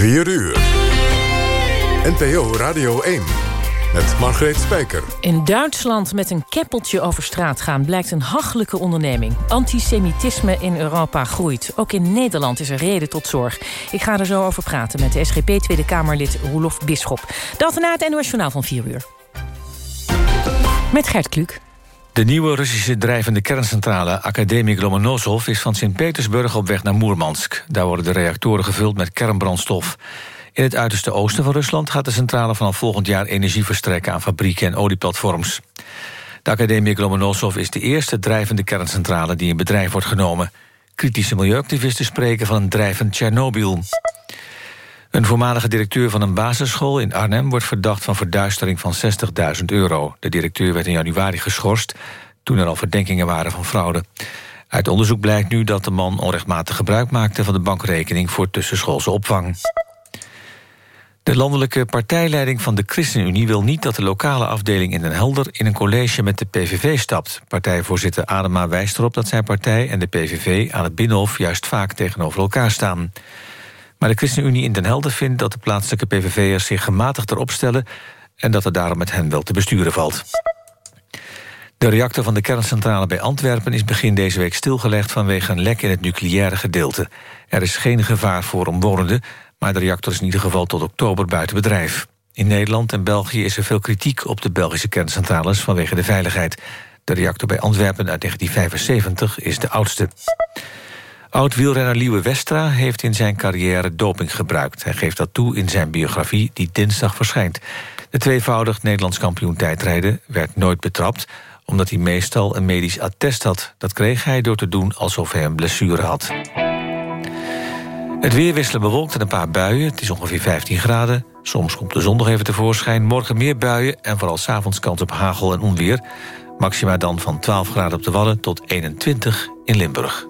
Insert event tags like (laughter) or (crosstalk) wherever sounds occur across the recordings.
4 uur. NPO Radio 1 met Margreet Spijker. In Duitsland met een keppeltje over straat gaan... blijkt een hachelijke onderneming. Antisemitisme in Europa groeit. Ook in Nederland is er reden tot zorg. Ik ga er zo over praten met de SGP Tweede Kamerlid Roelof Bisschop. Dat na het NOS Journaal van 4 uur. Met Gert Kluk. De nieuwe Russische drijvende kerncentrale Academie Lomonosov... is van Sint-Petersburg op weg naar Moermansk. Daar worden de reactoren gevuld met kernbrandstof. In het uiterste oosten van Rusland gaat de centrale vanaf volgend jaar energie verstrekken aan fabrieken en olieplatforms. De Academie Lomonosov is de eerste drijvende kerncentrale die in bedrijf wordt genomen. Kritische milieuactivisten spreken van een drijvend Tsjernobyl. Een voormalige directeur van een basisschool in Arnhem... wordt verdacht van verduistering van 60.000 euro. De directeur werd in januari geschorst... toen er al verdenkingen waren van fraude. Uit onderzoek blijkt nu dat de man onrechtmatig gebruik maakte... van de bankrekening voor tussenschoolse opvang. De landelijke partijleiding van de ChristenUnie wil niet dat de lokale afdeling in Den Helder in een college met de PVV stapt. Partijvoorzitter Adema wijst erop dat zijn partij en de PVV aan het Binnenhof juist vaak tegenover elkaar staan. Maar de ChristenUnie in Den Helder vindt dat de plaatselijke PVV'ers zich gematigd erop stellen en dat er daarom met hen wel te besturen valt. De reactor van de kerncentrale bij Antwerpen is begin deze week stilgelegd vanwege een lek in het nucleaire gedeelte. Er is geen gevaar voor omwonenden, maar de reactor is in ieder geval tot oktober buiten bedrijf. In Nederland en België is er veel kritiek op de Belgische kerncentrales vanwege de veiligheid. De reactor bij Antwerpen uit 1975 is de oudste. Oud-wielrenner Liewe Westra heeft in zijn carrière doping gebruikt. Hij geeft dat toe in zijn biografie die dinsdag verschijnt. De tweevoudig Nederlands kampioen tijdrijden werd nooit betrapt... omdat hij meestal een medisch attest had. Dat kreeg hij door te doen alsof hij een blessure had. Het weer wisselen bewolkt en een paar buien. Het is ongeveer 15 graden. Soms komt de zon nog even tevoorschijn. Morgen meer buien en vooral s'avonds kans op hagel en onweer. Maxima dan van 12 graden op de Wadden tot 21 in Limburg.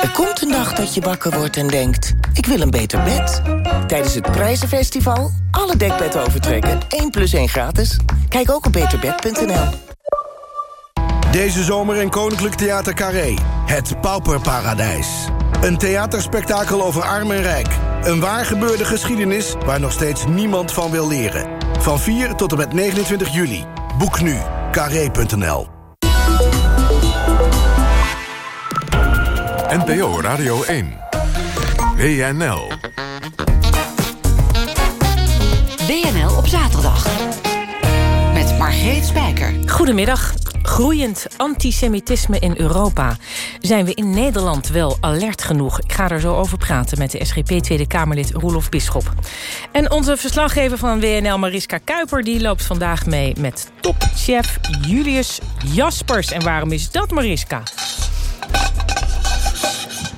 Er komt een dag dat je wakker wordt en denkt... ik wil een beter bed. Tijdens het Prijzenfestival alle dekbedden overtrekken. 1 plus 1 gratis. Kijk ook op beterbed.nl. Deze zomer in Koninklijk Theater Carré. Het Pauperparadijs. Een theaterspektakel over arm en rijk. Een waar gebeurde geschiedenis waar nog steeds niemand van wil leren. Van 4 tot en met 29 juli. Boek nu. Carré.nl NPO Radio 1. WNL. WNL op zaterdag. Met Margreet Spijker. Goedemiddag. Groeiend antisemitisme in Europa. Zijn we in Nederland wel alert genoeg? Ik ga er zo over praten met de SGP Tweede Kamerlid Roelof Bisschop. En onze verslaggever van WNL, Mariska Kuiper... die loopt vandaag mee met topchef Julius Jaspers. En waarom is dat, Mariska?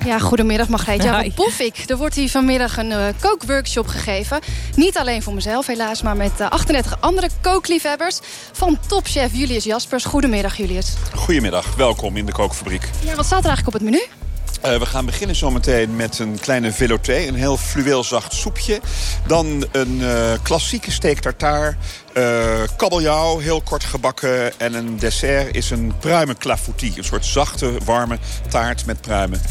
Ja, goedemiddag Margreet. Ja, wat bof ik. Er wordt hier vanmiddag een uh, kookworkshop gegeven. Niet alleen voor mezelf helaas, maar met uh, 38 andere kookliefhebbers... van topchef Julius Jaspers. Goedemiddag Julius. Goedemiddag, welkom in de kookfabriek. Ja, wat staat er eigenlijk op het menu? Uh, we gaan beginnen zometeen met een kleine velouté, een heel fluweelzacht soepje. Dan een uh, klassieke steak tartaar, uh, kabeljauw, heel kort gebakken. En een dessert is een pruimenclafoutie, een soort zachte, warme taart met pruimen.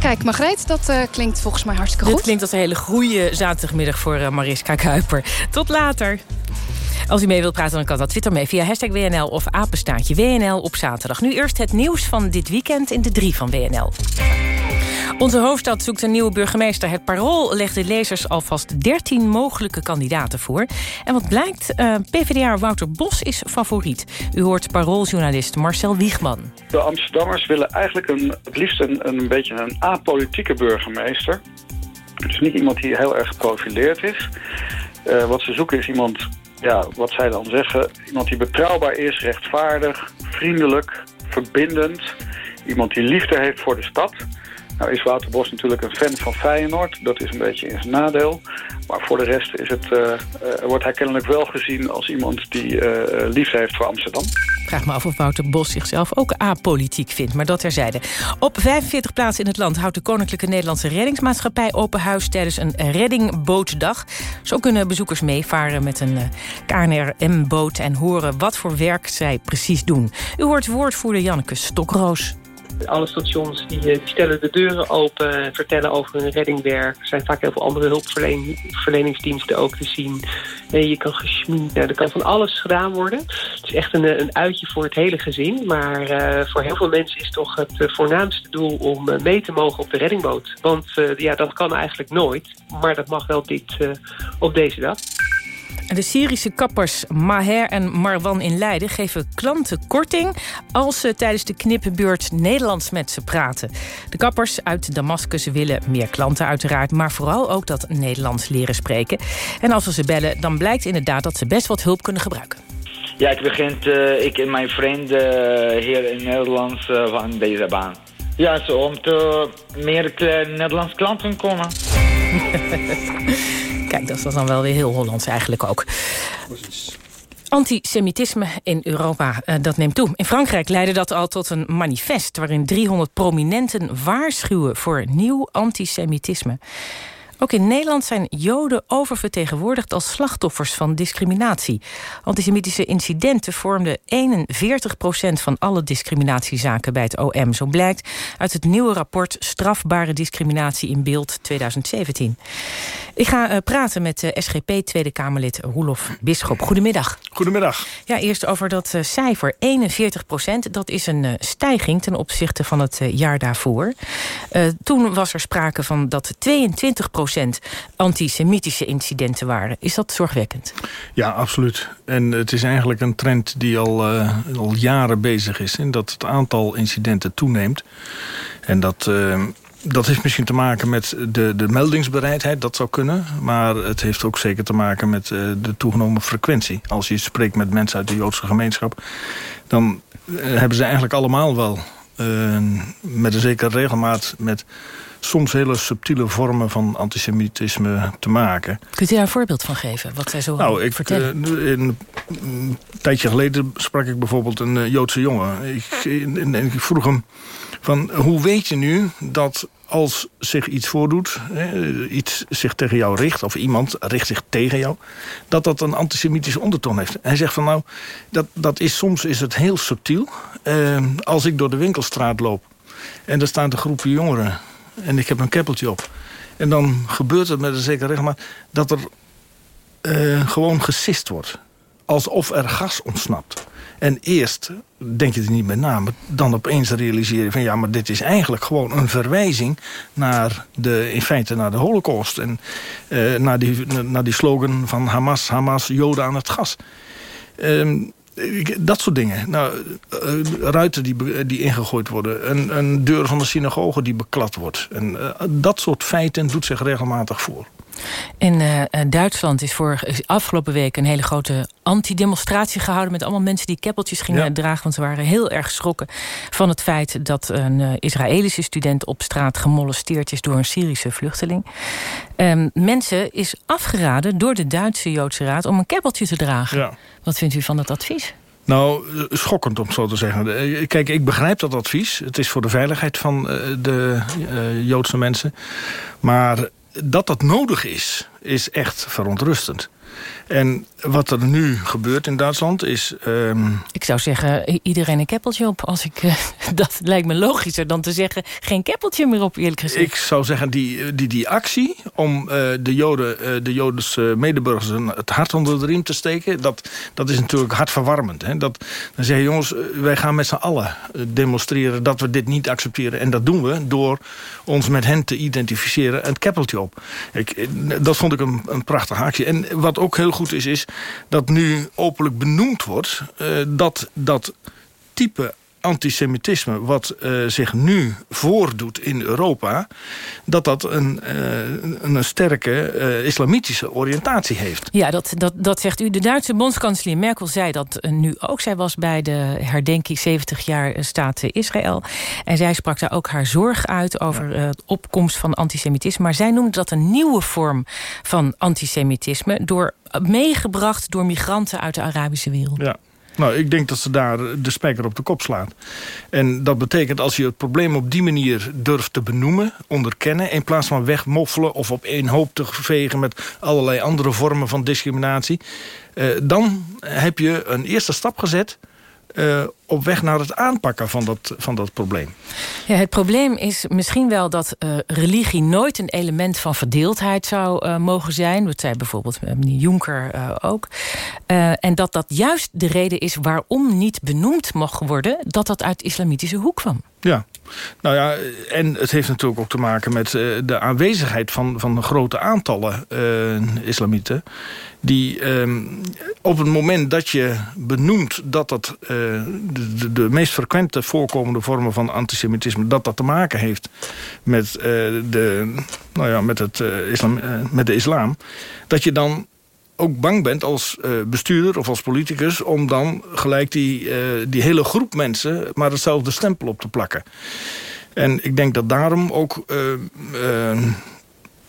Kijk, Margreet, dat uh, klinkt volgens mij hartstikke goed. Dit klinkt als een hele goede zaterdagmiddag voor uh, Mariska Kuiper. Tot later. Als u mee wilt praten, dan kan dat Twitter mee via hashtag WNL of apenstaartje WNL op zaterdag. Nu eerst het nieuws van dit weekend in de 3 van WNL. Onze hoofdstad zoekt een nieuwe burgemeester. Het Parool legt de lezers alvast 13 mogelijke kandidaten voor. En wat blijkt, uh, PvdA Wouter Bos is favoriet. U hoort Parooljournalist Marcel Wiegman. De Amsterdammers willen eigenlijk een, het liefst een, een beetje een apolitieke burgemeester. Dus niet iemand die heel erg geprofileerd is. Uh, wat ze zoeken is iemand, ja, wat zij dan zeggen... iemand die betrouwbaar is, rechtvaardig, vriendelijk, verbindend. Iemand die liefde heeft voor de stad... Nou is Wouter Bos natuurlijk een fan van Feyenoord. Dat is een beetje in zijn nadeel. Maar voor de rest is het, uh, uh, wordt hij kennelijk wel gezien als iemand die uh, liefde heeft voor Amsterdam. Vraag me af of Wouter Bos zichzelf ook apolitiek vindt, maar dat terzijde. Op 45 plaatsen in het land houdt de Koninklijke Nederlandse Reddingsmaatschappij open huis tijdens een reddingbootdag. Zo kunnen bezoekers meevaren met een KNRM-boot en horen wat voor werk zij precies doen. U hoort woordvoerder Janneke Stokroos. Alle stations die, die, stellen de deuren open, vertellen over hun reddingwerk. Er zijn vaak heel veel andere hulpverleningsdiensten ook te zien. je kan gesminkt, er kan van alles gedaan worden. Het is echt een, een uitje voor het hele gezin. Maar voor heel veel mensen is toch het voornaamste doel om mee te mogen op de reddingboot. Want ja, dat kan eigenlijk nooit. Maar dat mag wel dit, op deze dag. De Syrische kappers Maher en Marwan in Leiden geven klanten korting... als ze tijdens de knippenbeurt Nederlands met ze praten. De kappers uit Damascus willen meer klanten uiteraard... maar vooral ook dat Nederlands leren spreken. En als we ze bellen, dan blijkt inderdaad dat ze best wat hulp kunnen gebruiken. Ja, ik begin uh, ik en mijn vrienden uh, hier in Nederland uh, van deze baan. Ja, zo om te meer Nederlandse klanten komen. (laughs) Kijk, dat is dan wel weer heel Hollands eigenlijk ook. Antisemitisme in Europa, uh, dat neemt toe. In Frankrijk leidde dat al tot een manifest... waarin 300 prominenten waarschuwen voor nieuw antisemitisme. Ook in Nederland zijn Joden oververtegenwoordigd als slachtoffers van discriminatie. Antisemitische incidenten vormden 41% van alle discriminatiezaken bij het OM. Zo blijkt uit het nieuwe rapport Strafbare discriminatie in beeld 2017. Ik ga uh, praten met uh, SGP Tweede Kamerlid Roelof Bisschop. Goedemiddag. Goedemiddag. Ja, eerst over dat uh, cijfer 41% Dat is een stijging ten opzichte van het jaar daarvoor. toen was er sprake van dat 22 antisemitische incidenten waren. Is dat zorgwekkend? Ja, absoluut. En het is eigenlijk een trend die al, al jaren bezig is. En dat het aantal incidenten toeneemt. En dat dat heeft misschien te maken met de, de meldingsbereidheid, dat zou kunnen. Maar het heeft ook zeker te maken met uh, de toegenomen frequentie. Als je spreekt met mensen uit de Joodse gemeenschap... dan hebben ze eigenlijk allemaal wel met een zekere regelmaat... met soms hele subtiele vormen van antisemitisme te maken. Kunt u daar een voorbeeld van geven? Wat zij zo nou, ik, vertellen? in, een tijdje geleden sprak ik bijvoorbeeld een Joodse jongen. Ik, en, en ik vroeg hem van hoe weet je nu dat als zich iets voordoet, iets zich tegen jou richt... of iemand richt zich tegen jou, dat dat een antisemitische ondertoon heeft. Hij zegt van nou, dat, dat is, soms is het heel subtiel. Uh, als ik door de winkelstraat loop en er staan een groepje jongeren... en ik heb een keppeltje op... en dan gebeurt het met een zekere regelmaat... dat er uh, gewoon gesist wordt. Alsof er gas ontsnapt. En eerst denk je er niet meer na, maar dan opeens realiseer je van... ja, maar dit is eigenlijk gewoon een verwijzing naar de, in feite naar de holocaust. En uh, naar, die, naar die slogan van Hamas, Hamas, Joden aan het gas. Um, dat soort dingen. Nou, uh, ruiten die, die ingegooid worden. Een, een deur van de synagoge die beklad wordt. En uh, dat soort feiten doet zich regelmatig voor. In uh, Duitsland is voor afgelopen week een hele grote antidemonstratie gehouden... met allemaal mensen die keppeltjes gingen dragen. Want ze waren heel erg geschrokken van het feit... dat een uh, Israëlische student op straat gemolesteerd is... door een Syrische vluchteling. Um, mensen is afgeraden door de Duitse Joodse Raad... om een keppeltje te dragen. Ja. Wat vindt u van dat advies? Nou, schokkend om zo te zeggen. Kijk, ik begrijp dat advies. Het is voor de veiligheid van de Joodse mensen. Maar dat dat nodig is, is echt verontrustend. En wat er nu gebeurt in Duitsland is... Um... Ik zou zeggen, iedereen een keppeltje op. Als ik, uh, (laughs) dat lijkt me logischer dan te zeggen... geen keppeltje meer op, eerlijk gezegd. Ik zou zeggen, die, die, die actie om uh, de, Joden, uh, de Jodense medeburgers... het hart onder de riem te steken... dat, dat is natuurlijk hartverwarmend. Hè? Dat, dan zeggen jongens, wij gaan met z'n allen demonstreren... dat we dit niet accepteren. En dat doen we door ons met hen te identificeren... een keppeltje op. Ik, dat vond ik een, een prachtige actie. En wat ook heel goed is, is dat nu openlijk benoemd wordt... Uh, dat dat type antisemitisme wat uh, zich nu voordoet in Europa... dat dat een, uh, een sterke uh, islamitische oriëntatie heeft. Ja, dat, dat, dat zegt u. De Duitse bondskanselier Merkel zei dat nu ook. Zij was bij de herdenking 70 jaar staat Israël. En zij sprak daar ook haar zorg uit over ja. opkomst van antisemitisme. Maar zij noemde dat een nieuwe vorm van antisemitisme... door meegebracht door migranten uit de Arabische wereld. Ja, nou, ik denk dat ze daar de spijker op de kop slaat. En dat betekent als je het probleem op die manier durft te benoemen... onderkennen, in plaats van wegmoffelen... of op één hoop te vegen met allerlei andere vormen van discriminatie... Eh, dan heb je een eerste stap gezet uh, op weg naar het aanpakken van dat, van dat probleem. Ja, het probleem is misschien wel dat uh, religie nooit een element van verdeeldheid zou uh, mogen zijn. Dat zei bijvoorbeeld meneer Jonker ook. en dat dat juist de reden is waarom niet benoemd mag worden... dat dat uit de islamitische hoek kwam. Ja, nou ja, en het heeft natuurlijk ook te maken met uh, de aanwezigheid van, van grote aantallen uh, islamieten. Die uh, op het moment dat je benoemt dat dat de, de, de, meest frequente voorkomende vormen van antisemitisme... dat dat te maken heeft met, de, nou ja, met, het, islam, met de islam... dat je dan ook bang bent als uh, bestuurder of als politicus... om dan gelijk die, uh, die hele groep mensen maar hetzelfde stempel op te plakken. En ik denk dat daarom ook uh,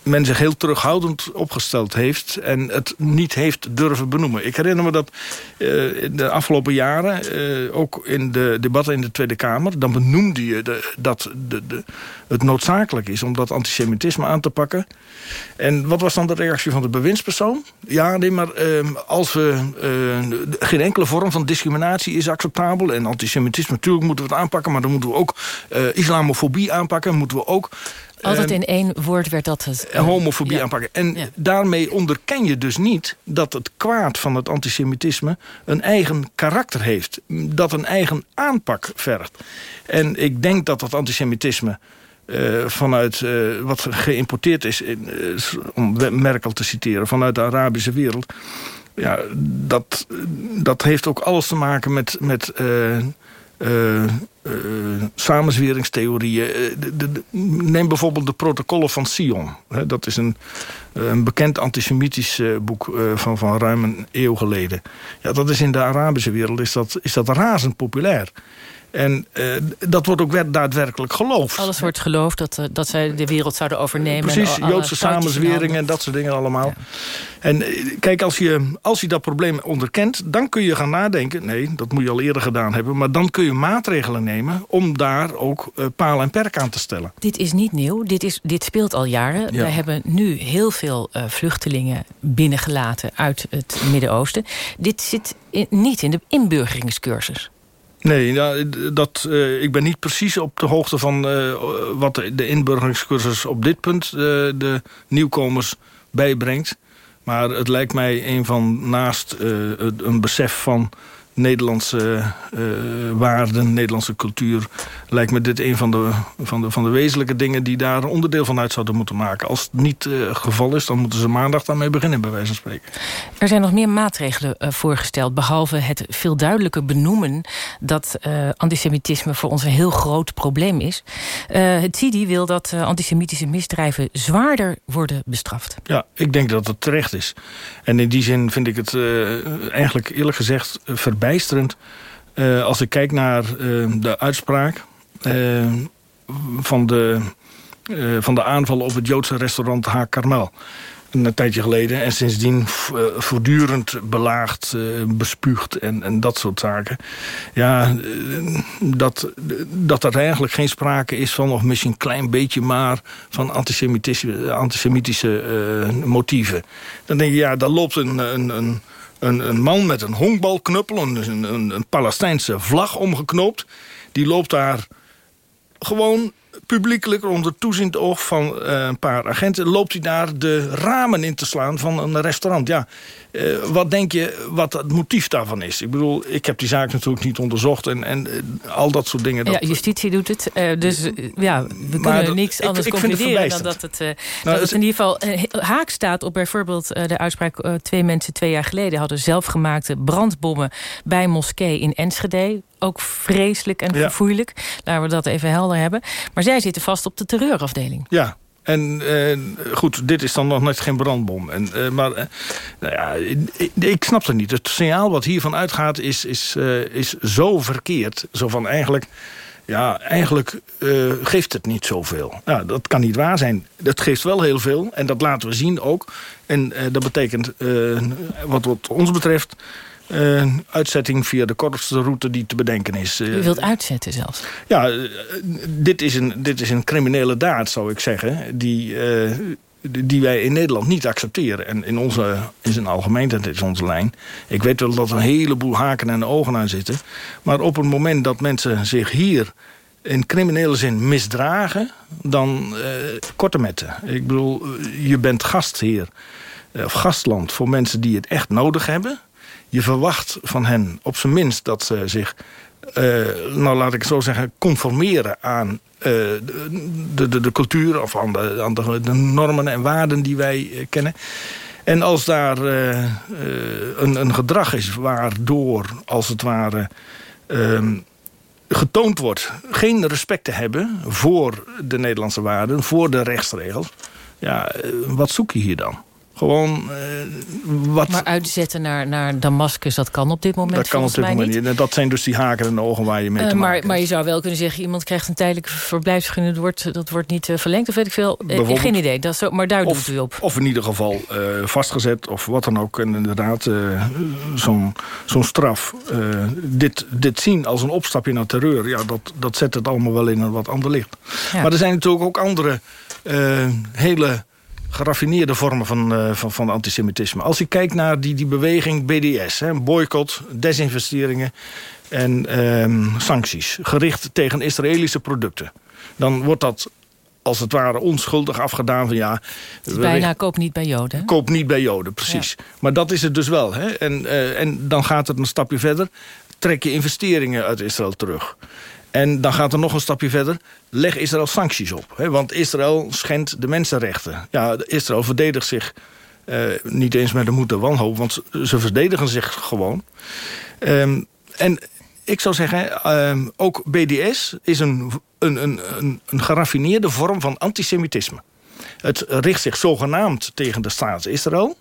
men zich heel terughoudend opgesteld heeft... en het niet heeft durven benoemen. Ik herinner me dat uh, in de afgelopen jaren... Uh, ook in de debatten in de Tweede Kamer... dan benoemde je dat de, de, het noodzakelijk is om dat antisemitisme aan te pakken. En wat was dan de reactie van de bewindspersoon? Ja, nee, maar uh, als we... geen enkele vorm van discriminatie is acceptabel... en antisemitisme, natuurlijk moeten we het aanpakken... maar dan moeten we ook islamofobie aanpakken... moeten we ook altijd in één woord werd dat het... Uh, homofobie ja. aanpakken. En ja. daarmee onderken je dus niet dat het kwaad van het antisemitisme... een eigen karakter heeft. Dat een eigen aanpak vergt. En ik denk dat dat antisemitisme... Uh, vanuit uh, wat geïmporteerd is, in, om Merkel te citeren... vanuit de Arabische wereld... Ja, dat, dat heeft ook alles te maken met... met uh, samenzweringstheorieën. De, neem bijvoorbeeld de protocollen van Sion. Dat is een, een bekend antisemitisch boek van, van ruim een eeuw geleden. Ja, dat is in de Arabische wereld is dat, is dat razend populair. En uh, dat wordt ook daadwerkelijk geloofd. Alles wordt geloofd dat, uh, dat zij de wereld zouden overnemen. Precies, Joodse samenzweringen en dat soort dingen allemaal. Ja. En uh, kijk, als je, als je dat probleem onderkent... dan kun je gaan nadenken... nee, dat moet je al eerder gedaan hebben... maar dan kun je maatregelen nemen... om daar ook paal en perk aan te stellen. Dit is niet nieuw. Dit, is, dit speelt al jaren. Ja. We hebben nu heel veel vluchtelingen binnengelaten... uit het Midden-Oosten. Dit zit in, niet in de inburgeringscursus. Nee, dat, uh, ik ben niet precies op de hoogte van uh, wat de, inburgeringscursus op dit punt uh, de nieuwkomers bijbrengt. Maar het lijkt mij een van naast een besef van Nederlandse uh, waarden, Nederlandse cultuur... lijkt me dit een van de, van, de, van de wezenlijke dingen... die daar een onderdeel van uit zouden moeten maken. Als het niet het uh, geval is, dan moeten ze maandag daarmee beginnen... bij wijze van spreken. Er zijn nog meer maatregelen voorgesteld... behalve het veel duidelijker benoemen... dat antisemitisme voor ons een heel groot probleem is. het CIDI wil dat antisemitische misdrijven zwaarder worden bestraft. Ja, ik denk dat het terecht is. En in die zin vind ik het eigenlijk eerlijk gezegd... verbijsterend uh, als ik kijk naar uh, de uitspraak uh, van, de, van de aanval op het Joodse restaurant Ha Karmel. Een tijdje geleden. En sindsdien voortdurend belaagd, bespuugd en, en dat soort zaken. Ja, dat, dat er eigenlijk geen sprake is van, of misschien een klein beetje maar... van antisemitische, antisemitische motieven. Dan denk je, ja, daar loopt een, een, een een, een man met een honkbalknuppel, een, een, een Palestijnse vlag omgeknoopt. Die loopt daar gewoon publiekelijk onder toeziend oog van uh, een paar agenten... loopt hij daar de ramen in te slaan van een restaurant. Ja, uh, Eh, wat denk je wat het motief daarvan is? Ik bedoel, ik heb die zaak natuurlijk niet onderzocht en, en eh, al dat soort dingen. Dat, ja, justitie doet het. Uh, dus ja, we kunnen dat, niks anders ik, ik concluderen dan dat het, nou, dat het in ieder geval haak staat op bijvoorbeeld de uitspraak... twee mensen twee jaar geleden hadden zelfgemaakte brandbommen bij moskee in Enschede ook vreselijk en verfoeilijk. Laten we dat even helder hebben. Maar zij zitten vast op de terreurafdeling. Ja, en uh, goed, dit is dan nog net geen brandbom. En, uh, maar uh, nou ja, ik, ik, snap het niet. Het signaal wat hiervan uitgaat is, is, is zo verkeerd. Zo van eigenlijk... Ja, eigenlijk geeft het niet zoveel. Nou, dat kan niet waar zijn. Dat geeft wel heel veel. En dat laten we zien ook. En dat betekent, wat, wat ons betreft uh, uitzetting via de kortste route die te bedenken is. U wilt uitzetten zelfs? Ja, uh, dit, is een, dit is een criminele daad, zou ik zeggen... die, die wij in Nederland niet accepteren. En in, onze, in zijn algemeenheid is onze lijn. Ik weet wel dat er een heleboel haken en ogen aan zitten. Maar op het moment dat mensen zich hier in criminele zin misdragen... dan korte metten. Ik bedoel, je bent gastheer of gastland voor mensen die het echt nodig hebben je verwacht van hen op zijn minst dat ze zich... Uh, nou, laat ik zo zeggen, conformeren aan uh, de, de, de, cultuur... of aan, de, aan de, normen en waarden die wij uh, kennen. En als daar een, een, gedrag is waardoor, als het ware... Ehm, getoond wordt geen respect te hebben voor de Nederlandse waarden... voor de rechtsregels... ja, wat zoek je hier dan? Gewoon uh, wat... Maar uitzetten naar, naar Damascus, dat kan op dit moment Dat kan op dit moment niet. Dat zijn dus die haken en de ogen waar je mee uh, te maar, maken Maar je zou wel kunnen zeggen, iemand krijgt een tijdelijke verblijfsvergunning. Dat wordt, dat wordt niet uh, verlengd of weet ik veel. geen idee, dat zo, maar daar of, doet u op. Of in ieder geval vastgezet of wat dan ook. En inderdaad, zo'n zo'n straf. dit, dit zien als een opstapje naar terreur. Ja, dat, dat zet het allemaal wel in een wat ander licht. Ja. Maar er zijn natuurlijk ook andere hele geraffineerde vormen van, uh, van, van antisemitisme. Als je kijkt naar die, die beweging BDS, hè, boycott, desinvesteringen en um, sancties... gericht tegen Israëlische producten... dan wordt dat als het ware onschuldig afgedaan van ja... bijna koop niet bij Joden. Koop niet bij Joden, precies. Ja. Maar dat is het dus wel. Hè? En, uh, en dan gaat het een stapje verder. Trek je investeringen uit Israël terug. En dan gaat er nog een stapje verder. Leg Israël sancties op. Hè? Want Israël schendt de mensenrechten. Ja, Israël verdedigt zich uh, niet eens met de moed en wanhoop. Want ze verdedigen zich gewoon. Um, en ik zou zeggen, um, ook BDS is een, een, een, een, een geraffineerde vorm van antisemitisme. Het richt zich zogenaamd tegen de staat Israël.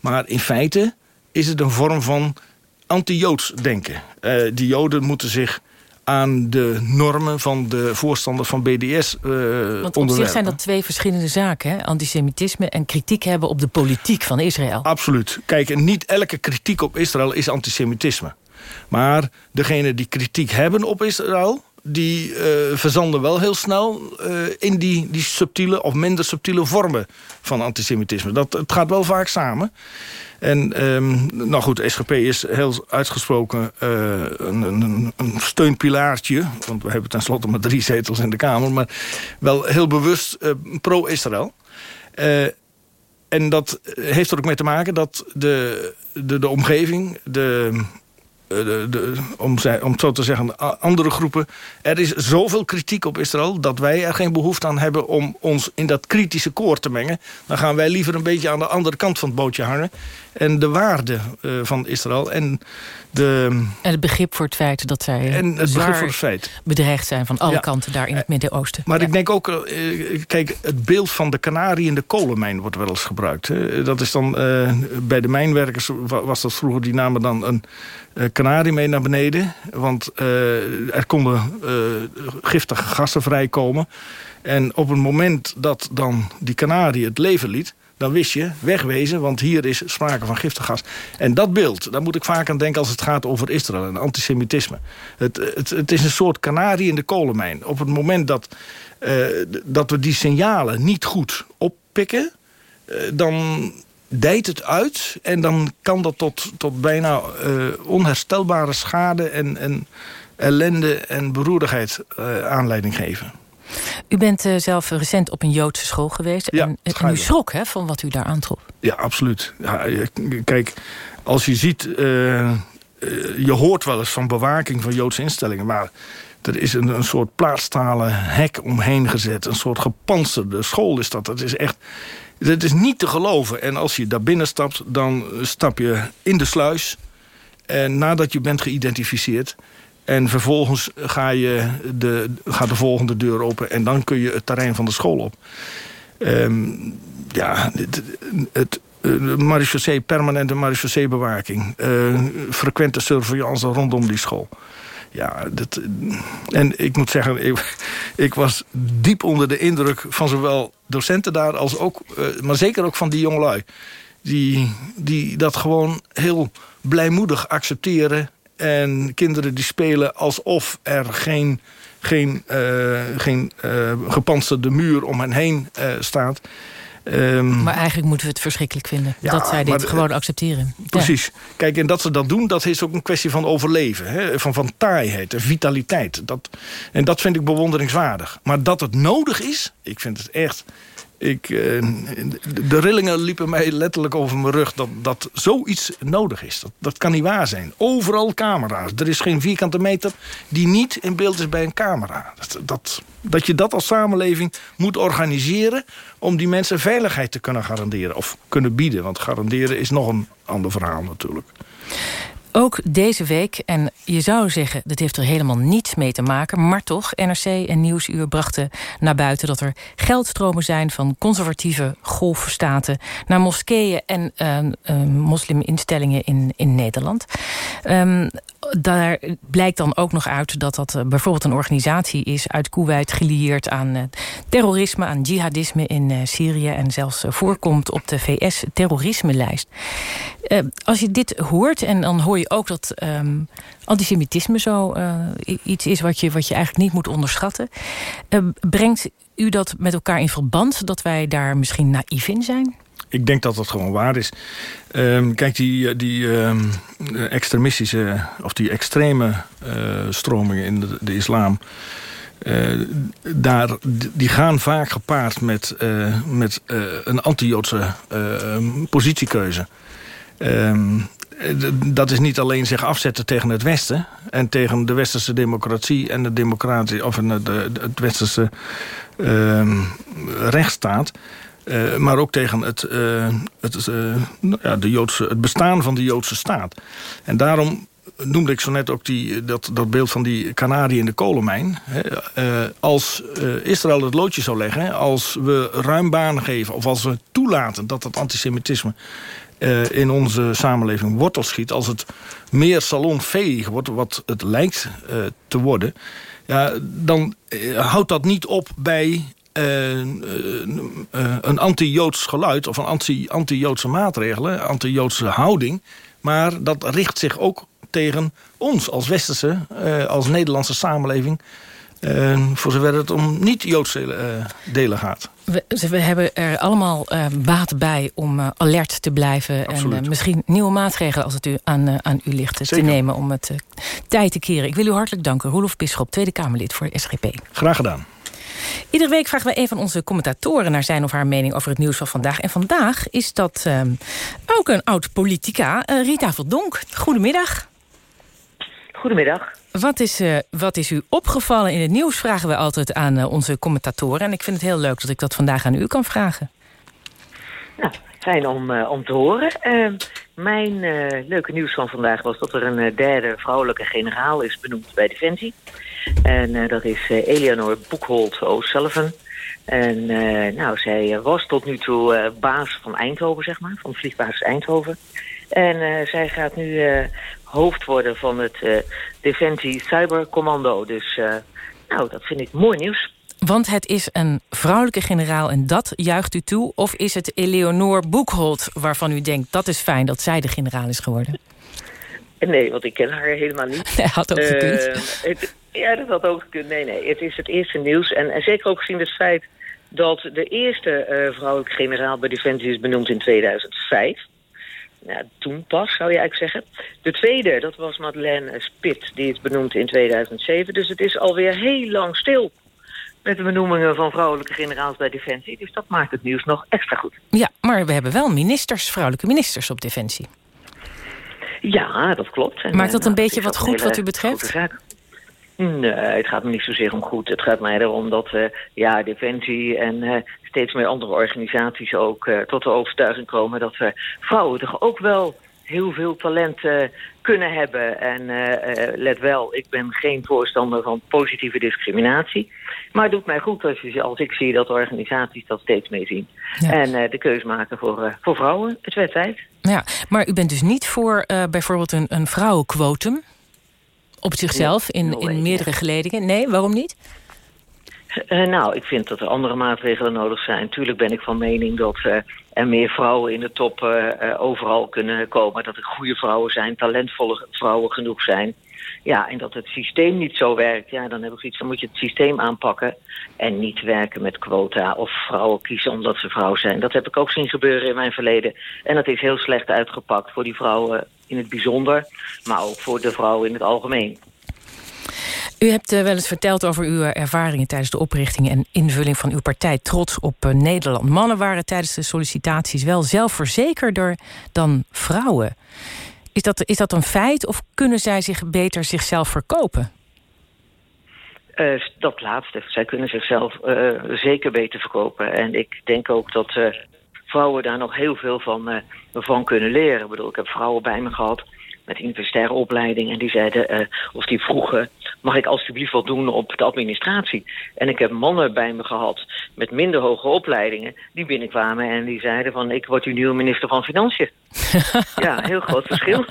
Maar in feite is het een vorm van anti-Joods denken. Uh, die Joden moeten zich aan de normen van de voorstanders van BDS uh, Want op zich zijn dat twee verschillende zaken. Hè? Antisemitisme en kritiek hebben op de politiek van Israël. Absoluut. Kijk, niet elke kritiek op Israël is antisemitisme. Maar degene die kritiek hebben op Israël die uh, verzanden wel heel snel uh, in die, die subtiele of minder subtiele vormen van antisemitisme. Dat, het gaat wel vaak samen. En um, nou goed, SGP is heel uitgesproken uh, een, een, steunpilaartje. Want we hebben tenslotte maar drie zetels in de Kamer. Maar wel heel bewust pro-Israël. En dat heeft er ook mee te maken dat de, de, de omgeving... de eh, de, om, om zo te zeggen, andere groepen. Er is zoveel kritiek op Israël dat wij er geen behoefte aan hebben om ons in dat kritische koor te mengen. Dan gaan wij liever een beetje aan de andere kant van het bootje hangen. En de waarde uh, van Israël en de... En het begrip voor het feit dat zij en het begrip voor het feit. bedreigd zijn van alle ja. kanten daar in het Midden-Oosten. Maar ja. ik denk ook, uh, kijk, het beeld van de kanarie in de kolenmijn wordt wel eens gebruikt. Hè. Dat is dan, uh, bij de mijnwerkers was dat vroeger, die namen dan een kanarie mee naar beneden. Want er konden giftige gassen vrijkomen. En op het moment dat dan die kanarie het leven liet dan wist je, wegwezen, want hier is sprake van giftig gas. En dat beeld, daar moet ik vaak aan denken als het gaat over Israël en antisemitisme. Het, het, het is een soort kanarie in de kolenmijn. Op het moment dat, uh, dat we die signalen niet goed oppikken... Uh, dan dijt het uit en dan kan dat tot, tot bijna uh, onherstelbare schade... en, en ellende en beroerdigheid aanleiding geven. U bent uh, zelf recent op een Joodse school geweest. Ja, en, en u schrok hè, van wat u daar aantrof. Ja, absoluut. Ja, kijk, als je ziet... Uh, je hoort wel eens van bewaking van Joodse instellingen... maar er is een, een soort plaatstalen hek omheen gezet. Een soort gepantserde school is dat. Dat is echt... Dat is niet te geloven. En als je daar binnen stapt, dan stap je in de sluis. En nadat je bent geïdentificeerd... En vervolgens ga je de, gaat de volgende deur open... en dan kun je het terrein van de school op. Um, ja, het, het marechaussee, permanente marechaussee-bewaking. Uh, frequente surveillance rondom die school. Ja, dat, en ik moet zeggen, ik, ik, was diep onder de indruk van zowel docenten daar als ook, uh, maar zeker ook van die jongelui. Die, die dat gewoon heel blijmoedig accepteren. En kinderen die spelen alsof er geen, geen, uh, geen uh, gepantserde muur om hen heen staat. Um, maar eigenlijk moeten we het verschrikkelijk vinden. Ja, dat zij dit gewoon accepteren. Precies. Kijk, en dat ze dat doen, dat is ook een kwestie van overleven. Hè? Van, van taaiheid en vitaliteit. Dat, en dat vind ik bewonderingswaardig. Maar dat het nodig is, ik vind het echt ik, uh, de rillingen liepen mij letterlijk over mijn rug dat, dat zoiets nodig is. Dat, dat kan niet waar zijn. Overal camera's. Er is geen vierkante meter die niet in beeld is bij een camera. Dat, dat, dat je dat als samenleving moet organiseren... om die mensen veiligheid te kunnen garanderen. Of kunnen bieden, want garanderen is nog een ander verhaal natuurlijk. Ook deze week, en je zou zeggen, dat heeft er helemaal niets mee te maken... maar toch, NRC en Nieuwsuur brachten naar buiten... dat er geldstromen zijn van conservatieve golfstaten... naar moskeeën en uh, uh, mosliminstellingen in, in Nederland. Um, daar blijkt dan ook nog uit dat dat uh, bijvoorbeeld een organisatie is... uit Kuwait gelieerd aan uh, terrorisme, aan jihadisme in uh, Syrië... en zelfs voorkomt op de VS-terrorisme-lijst. als je dit hoort, en dan hoor je ook dat um, antisemitisme zo iets is... Wat je, wat je eigenlijk niet moet onderschatten. brengt u dat met elkaar in verband dat wij daar misschien naïef in zijn? Ik denk dat dat gewoon waar is. Um, kijk, die, die um, extremistische of die extreme uh, stromingen in de, de islam... Uh, daar, die gaan vaak gepaard met, uh, met een anti-Joodse positiekeuze. Um, dat is niet alleen zich afzetten tegen het Westen... en tegen de westerse democratie en de democratie... of de, de, het westerse rechtsstaat... Uh, maar ook tegen het, uh, het, uh, ja, de Joodse, het bestaan van de Joodse staat. En daarom noemde ik zo net ook die, dat, dat beeld van die kanarie in de kolenmijn. Als Israël het loodje zou leggen, als we ruim baan geven... of als we toelaten dat het antisemitisme in onze samenleving wortel schiet... als het meer salonveeg wordt, wat het lijkt te worden... Ja, dan houdt dat niet op bij een anti-Joods geluid... of een anti-Joodse maatregelen, anti-Joodse houding... maar dat richt zich ook tegen ons als westerse, als Nederlandse samenleving... voor zover het om niet-Joodse delen gaat. We, we, hebben er allemaal uh, baat bij om uh, alert te blijven. Absoluut. En uh, misschien nieuwe maatregelen als het u aan, aan u ligt Zeker. te nemen om het tijd te keren. Ik wil u hartelijk danken. Roelof Bisschop, Tweede Kamerlid voor SGP. Graag gedaan. Iedere week vragen we een van onze commentatoren... naar zijn of haar mening over het nieuws van vandaag. En vandaag is dat uh, ook een oud-politica, uh, Rita Verdonk. Goedemiddag. Goedemiddag. Wat is, uh, wat is u opgevallen in het nieuws, vragen we altijd aan onze commentatoren. En ik vind het heel leuk dat ik dat vandaag aan u kan vragen. Nou, fijn om, om te horen. Ehm, mijn leuke nieuws van vandaag was dat er een derde vrouwelijke generaal is benoemd bij Defensie. En uh, dat is uh, Eleanor Boekholt O'Sullivan. En uh, nou, zij was tot nu toe baas van Eindhoven, zeg maar, van vliegbasis Eindhoven. En zij gaat nu hoofd worden van het Defensie Cybercommando. Dus nou, dat vind ik mooi nieuws. Want het is een vrouwelijke generaal en dat juicht u toe? Of is het Eleonore Boekholt waarvan u denkt... dat is fijn dat zij de generaal is geworden? Nee, want ik ken haar helemaal niet. (laughs) Dat had ook gekund. Het, ja, dat had ook gekund. Nee, nee, het is het eerste nieuws. En, en zeker ook gezien het feit dat de eerste uh, vrouwelijke generaal bij Defensie is benoemd in 2005. Nou, toen pas, zou je eigenlijk zeggen. De tweede, dat was Madeleine Spit, die is benoemd in 2007. Dus het is alweer heel lang stil. met de benoemingen van vrouwelijke generaals bij Defensie. Dus dat maakt het nieuws nog extra goed. Ja, maar we hebben wel ministers, vrouwelijke ministers op Defensie. Ja, dat klopt. En, maakt dat een beetje wat goed wat u betreft? Nee, het gaat me niet zozeer om goed. Het gaat mij erom dat uh, ja, Defensie en uh, steeds meer andere organisaties ook uh, tot de overtuiging komen dat vrouwen toch ook wel heel veel talent kunnen hebben. En let wel, ik ben geen voorstander van positieve discriminatie. Maar het doet mij goed als, je, als ik zie dat organisaties dat steeds meer zien. Ja. En de keus maken voor, voor vrouwen. Het werd tijd. Ja, maar u bent dus niet voor bijvoorbeeld een, een vrouwenquotum? Op zichzelf, in, in meerdere geledingen? Nee, waarom niet? Uh, nou, ik vind dat er andere maatregelen nodig zijn. Tuurlijk ben ik van mening dat uh, er meer vrouwen in de top uh, overal kunnen komen. Dat er goede vrouwen zijn, talentvolle vrouwen genoeg zijn. Ja, en dat het systeem niet zo werkt. Ja, dan heb ik zoiets, dan moet je het systeem aanpakken. En niet werken met quota of vrouwen kiezen omdat ze vrouw zijn. Dat heb ik ook zien gebeuren in mijn verleden. En dat is heel slecht uitgepakt voor die vrouwen in het bijzonder. Maar ook voor de vrouwen in het algemeen. U hebt uh, wel eens verteld over uw ervaringen tijdens de oprichting en invulling van uw partij Trots op uh, Nederland. Mannen waren tijdens de sollicitaties wel zelfverzekerder dan vrouwen. Is dat, is dat een feit of kunnen zij zich beter zichzelf verkopen? Uh, dat laatste. Zij kunnen zichzelf zeker beter verkopen. En ik denk ook dat vrouwen daar nog heel veel van, van kunnen leren. Ik bedoel, ik heb vrouwen bij me gehad met universitaire opleiding. En die zeiden, uh, of die vroegen, mag ik alsjeblieft wat doen op de administratie? En ik heb mannen bij me gehad met minder hoge opleidingen... die binnenkwamen en die zeiden van, ik word uw nieuwe minister van Financiën. (laughs) ja, heel groot verschil.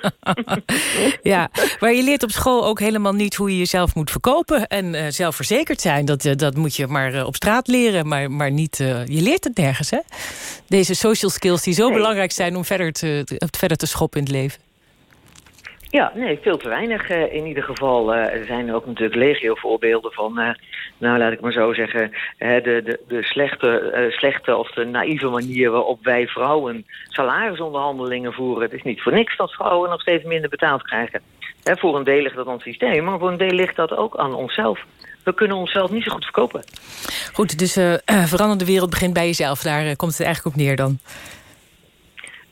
(laughs) ja, maar je leert op school ook helemaal niet hoe je jezelf moet verkopen... en uh, zelfverzekerd zijn. Dat, uh, dat moet je maar op straat leren, maar, maar niet... je leert het nergens, hè? Deze social skills die zo nee. belangrijk zijn om verder te, te, verder te schoppen in het leven. Ja, nee, veel te weinig uh, in ieder geval. Uh, er zijn ook natuurlijk legio voorbeelden van, uh, nou laat ik maar zo zeggen, de, de, de slechte, slechte of de naïeve manier waarop wij vrouwen salarisonderhandelingen voeren. Het is niet voor niks dat vrouwen nog steeds minder betaald krijgen. Hè, voor een deel ligt dat aan het systeem, maar voor een deel ligt dat ook aan onszelf. We kunnen onszelf niet zo goed verkopen. Goed, dus verander de wereld begint bij jezelf. Daar komt het eigenlijk op neer dan.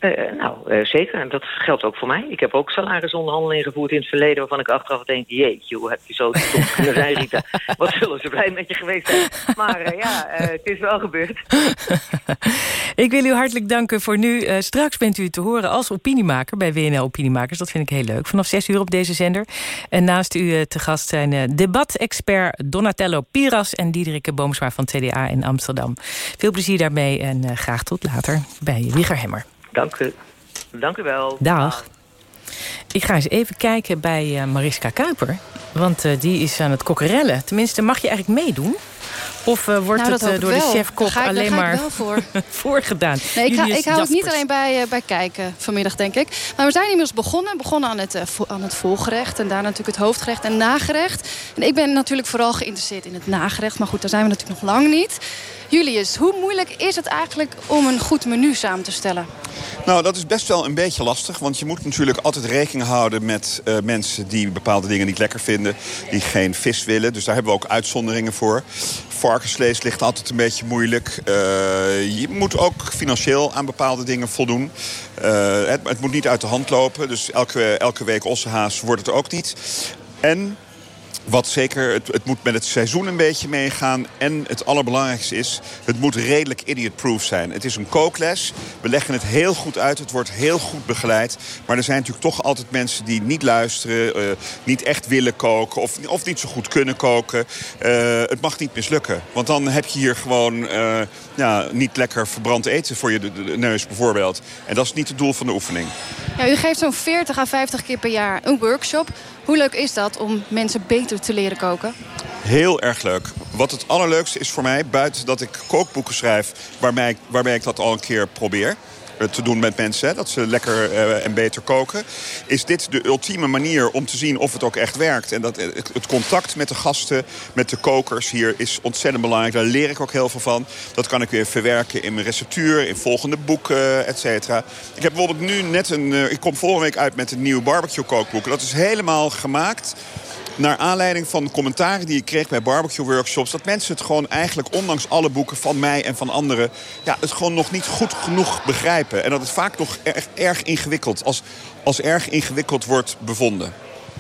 Uh, nou, uh, zeker. En dat geldt ook voor mij. Ik heb ook salarisonderhandelingen gevoerd in het verleden... waarvan ik achteraf denk, jeetje, hoe heb je zo soms kunnen zijn, Rita? (laughs) Wat zullen ze blij met je geweest zijn. Maar uh, ja, het is wel gebeurd. (laughs) ik wil u hartelijk danken voor nu. straks bent u te horen als opiniemaker bij WNL Opiniemakers. Dat vind ik heel leuk. Vanaf 6 uur op deze zender. En naast u te gast zijn debatexpert Donatello Piras... en Diederike Boomsma van TDA in Amsterdam. Veel plezier daarmee en graag tot later bij Wieger Hemmer. Dank u. Dank u wel. Dag. Ik ga eens even kijken bij uh, Mariska Kuiper. Want uh, die is aan het kokkerellen. Tenminste, mag je eigenlijk meedoen? Of uh, wordt nou, het uh, door de chef-kok alleen maar voor. (laughs) voorgedaan? Nee, ik, ga, ik hou het niet alleen bij, uh, bij kijken vanmiddag, denk ik. Maar we zijn inmiddels begonnen. Begonnen aan het, aan het volgerecht. En daarna natuurlijk het hoofdgerecht en nagerecht. En ik ben natuurlijk vooral geïnteresseerd in het nagerecht. Maar goed, daar zijn we natuurlijk nog lang niet. Julius, hoe moeilijk is het eigenlijk om een goed menu samen te stellen? Nou, dat is best wel een beetje lastig. Want je moet natuurlijk altijd rekening houden met uh, mensen die bepaalde dingen niet lekker vinden. Die geen vis willen. Dus daar hebben we ook uitzonderingen voor. Varkensvlees ligt altijd een beetje moeilijk. Uh, je moet ook financieel aan bepaalde dingen voldoen. Uh, het, het, moet niet uit de hand lopen. Dus elke, elke week ossenhaas wordt het ook niet. En wat zeker, het, het, moet met het seizoen een beetje meegaan. En het allerbelangrijkste is, het moet redelijk idiot-proof zijn. Het is een kookles. We leggen het heel goed uit. Het wordt heel goed begeleid. Maar er zijn natuurlijk toch altijd mensen die niet luisteren. Uh, niet echt willen koken. Of, of niet zo goed kunnen koken. Uh, het mag niet mislukken. Want dan heb je hier gewoon uh, ja, niet lekker verbrand eten voor je neus bijvoorbeeld. En dat is niet het doel van de oefening. Ja, u geeft zo'n 40 à 50 keer per jaar een workshop. Hoe leuk is dat om mensen beter te leren koken? Heel erg leuk. Wat het allerleukste is voor mij, buiten dat ik kookboeken schrijf... waarbij ik, ik dat al een keer probeer te doen met mensen. dat ze lekker uh, en beter koken. Is dit de ultieme manier om te zien of het ook echt werkt. En dat, het contact met de gasten, met de kokers hier is ontzettend belangrijk. Daar leer ik ook heel veel van. Dat kan ik weer verwerken in mijn receptuur, in volgende boeken, et cetera. Ik heb bijvoorbeeld nu net een... Ik kom volgende week uit met een nieuw barbecue kookboek. Dat is helemaal gemaakt naar aanleiding van commentaren die ik kreeg bij barbecue workshops... dat mensen het gewoon eigenlijk, ondanks alle boeken van mij en van anderen... Ja, het gewoon nog niet goed genoeg begrijpen. En dat het vaak nog erg, erg ingewikkeld, als, als erg ingewikkeld wordt bevonden.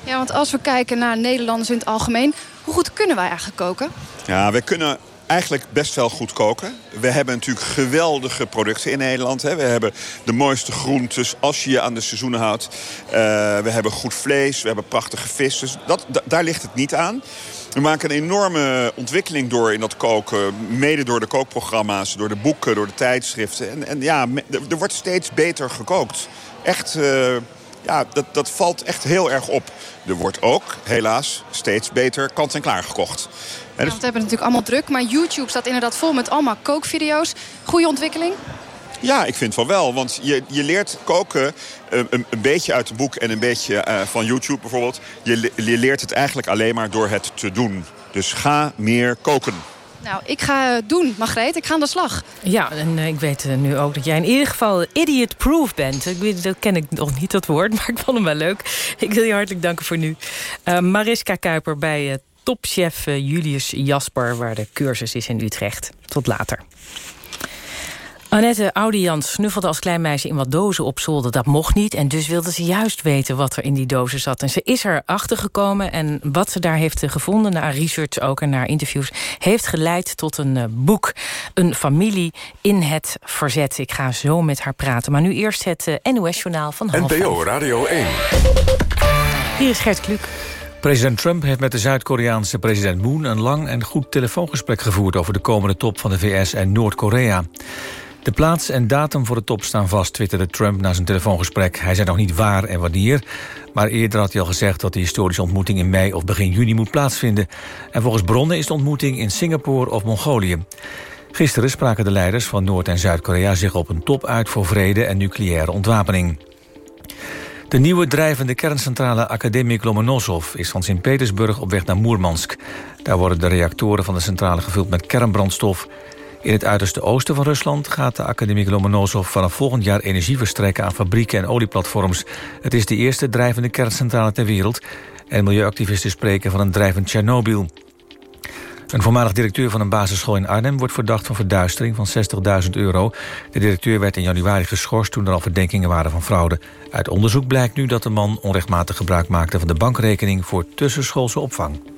Ja, want als we kijken naar Nederlanders in het algemeen... hoe goed kunnen wij eigenlijk koken? Ja, wij kunnen eigenlijk best wel goed koken. We hebben natuurlijk geweldige producten in Nederland. Hè. We hebben de mooiste groentes als je je aan de seizoenen houdt. Uh, we hebben goed vlees, we hebben prachtige vis. Dus dat, daar ligt het niet aan. We maken een enorme ontwikkeling door in dat koken. Mede door de kookprogramma's, door de boeken, door de tijdschriften. En, en ja, er wordt steeds beter gekookt. Echt... Uh, ja, dat, dat valt echt heel erg op. Er wordt ook, helaas, steeds beter kant-en-klaar gekocht. Ja, want we hebben natuurlijk allemaal druk. Maar YouTube staat inderdaad vol met allemaal kookvideo's. Goede ontwikkeling? Ja, ik vind van wel. Want je, je leert koken eh, een, een, beetje uit het boek en een beetje uh, van YouTube bijvoorbeeld. Je, je leert het eigenlijk alleen maar door het te doen. Dus ga meer koken. Nou, ik ga doen, Margreet. Ik ga aan de slag. Ja, en uh, ik weet uh, nu ook dat jij in ieder geval idiot-proof bent. Ik, dat ken ik nog niet, dat woord, (laughs) maar ik vond hem wel leuk. Ik wil je hartelijk danken voor nu. Mariska Kuiper bij topchef Julius Jasper... waar de cursus is in Utrecht. Tot later. Annette Audians snuffelde als klein meisje in wat dozen op zolder. Dat mocht niet en dus wilde ze juist weten wat er in die dozen zat. En ze is erachter gekomen en wat ze daar heeft gevonden... naar research ook en naar interviews... heeft geleid tot een uh, boek. Een familie in het verzet. Ik ga zo met haar praten. Maar nu eerst het uh, NOS-journaal van half NPO Radio 1. Hier is Gert Kluk. President Trump heeft met de Zuid-Koreaanse president Moon... een lang en goed telefoongesprek gevoerd... over de komende top van de VS en Noord-Korea. De plaats en datum voor de top staan vast, twitterde Trump na zijn telefoongesprek. Hij zei nog niet waar en wanneer, maar eerder had hij al gezegd... dat de historische ontmoeting in mei of begin juni moet plaatsvinden. En volgens bronnen is de ontmoeting in Singapore of Mongolië. Gisteren spraken de leiders van Noord- en Zuid-Korea zich op een top uit... voor vrede en nucleaire ontwapening. De nieuwe drijvende kerncentrale Academic Lomonosov is van Sint-Petersburg op weg naar Moermansk. Daar worden de reactoren van de centrale gevuld met kernbrandstof. In het uiterste oosten van Rusland gaat de Academie Lomonosov vanaf volgend jaar energie verstrekken aan fabrieken en olieplatforms. Het is de eerste drijvende kerncentrale ter wereld en milieuactivisten spreken van een drijvend Tsjernobyl. Een voormalig directeur van een basisschool in Arnhem wordt verdacht van verduistering van 60.000 euro. De directeur werd in januari geschorst toen er al verdenkingen waren van fraude. Uit onderzoek blijkt nu dat de man onrechtmatig gebruik maakte van de bankrekening voor tussenschoolse opvang.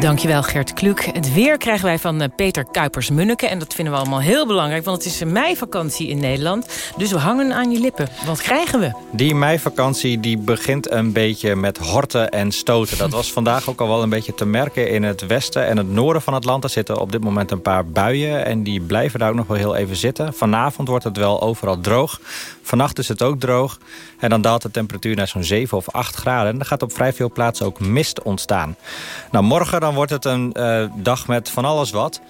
Dankjewel Gert Kluk. Het weer krijgen wij van eh, Peter Kuipers-Munneke. En dat vinden we allemaal heel belangrijk, want het is een meivakantie in Nederland. Dus we hangen aan je lippen. Wat krijgen we? Die meivakantie die begint een beetje met horten en stoten. Dat was vandaag ook al wel een beetje te merken in het westen en het noorden van het land. Er zitten op dit moment een paar buien en die blijven daar ook nog wel heel even zitten. Vanavond wordt het wel overal droog. Vannacht is het ook droog. En dan daalt de temperatuur naar zo'n 7 of 8 graden. En er gaat op vrij veel plaatsen ook mist ontstaan. Nou, morgen dan wordt het een uh, dag met van alles wat.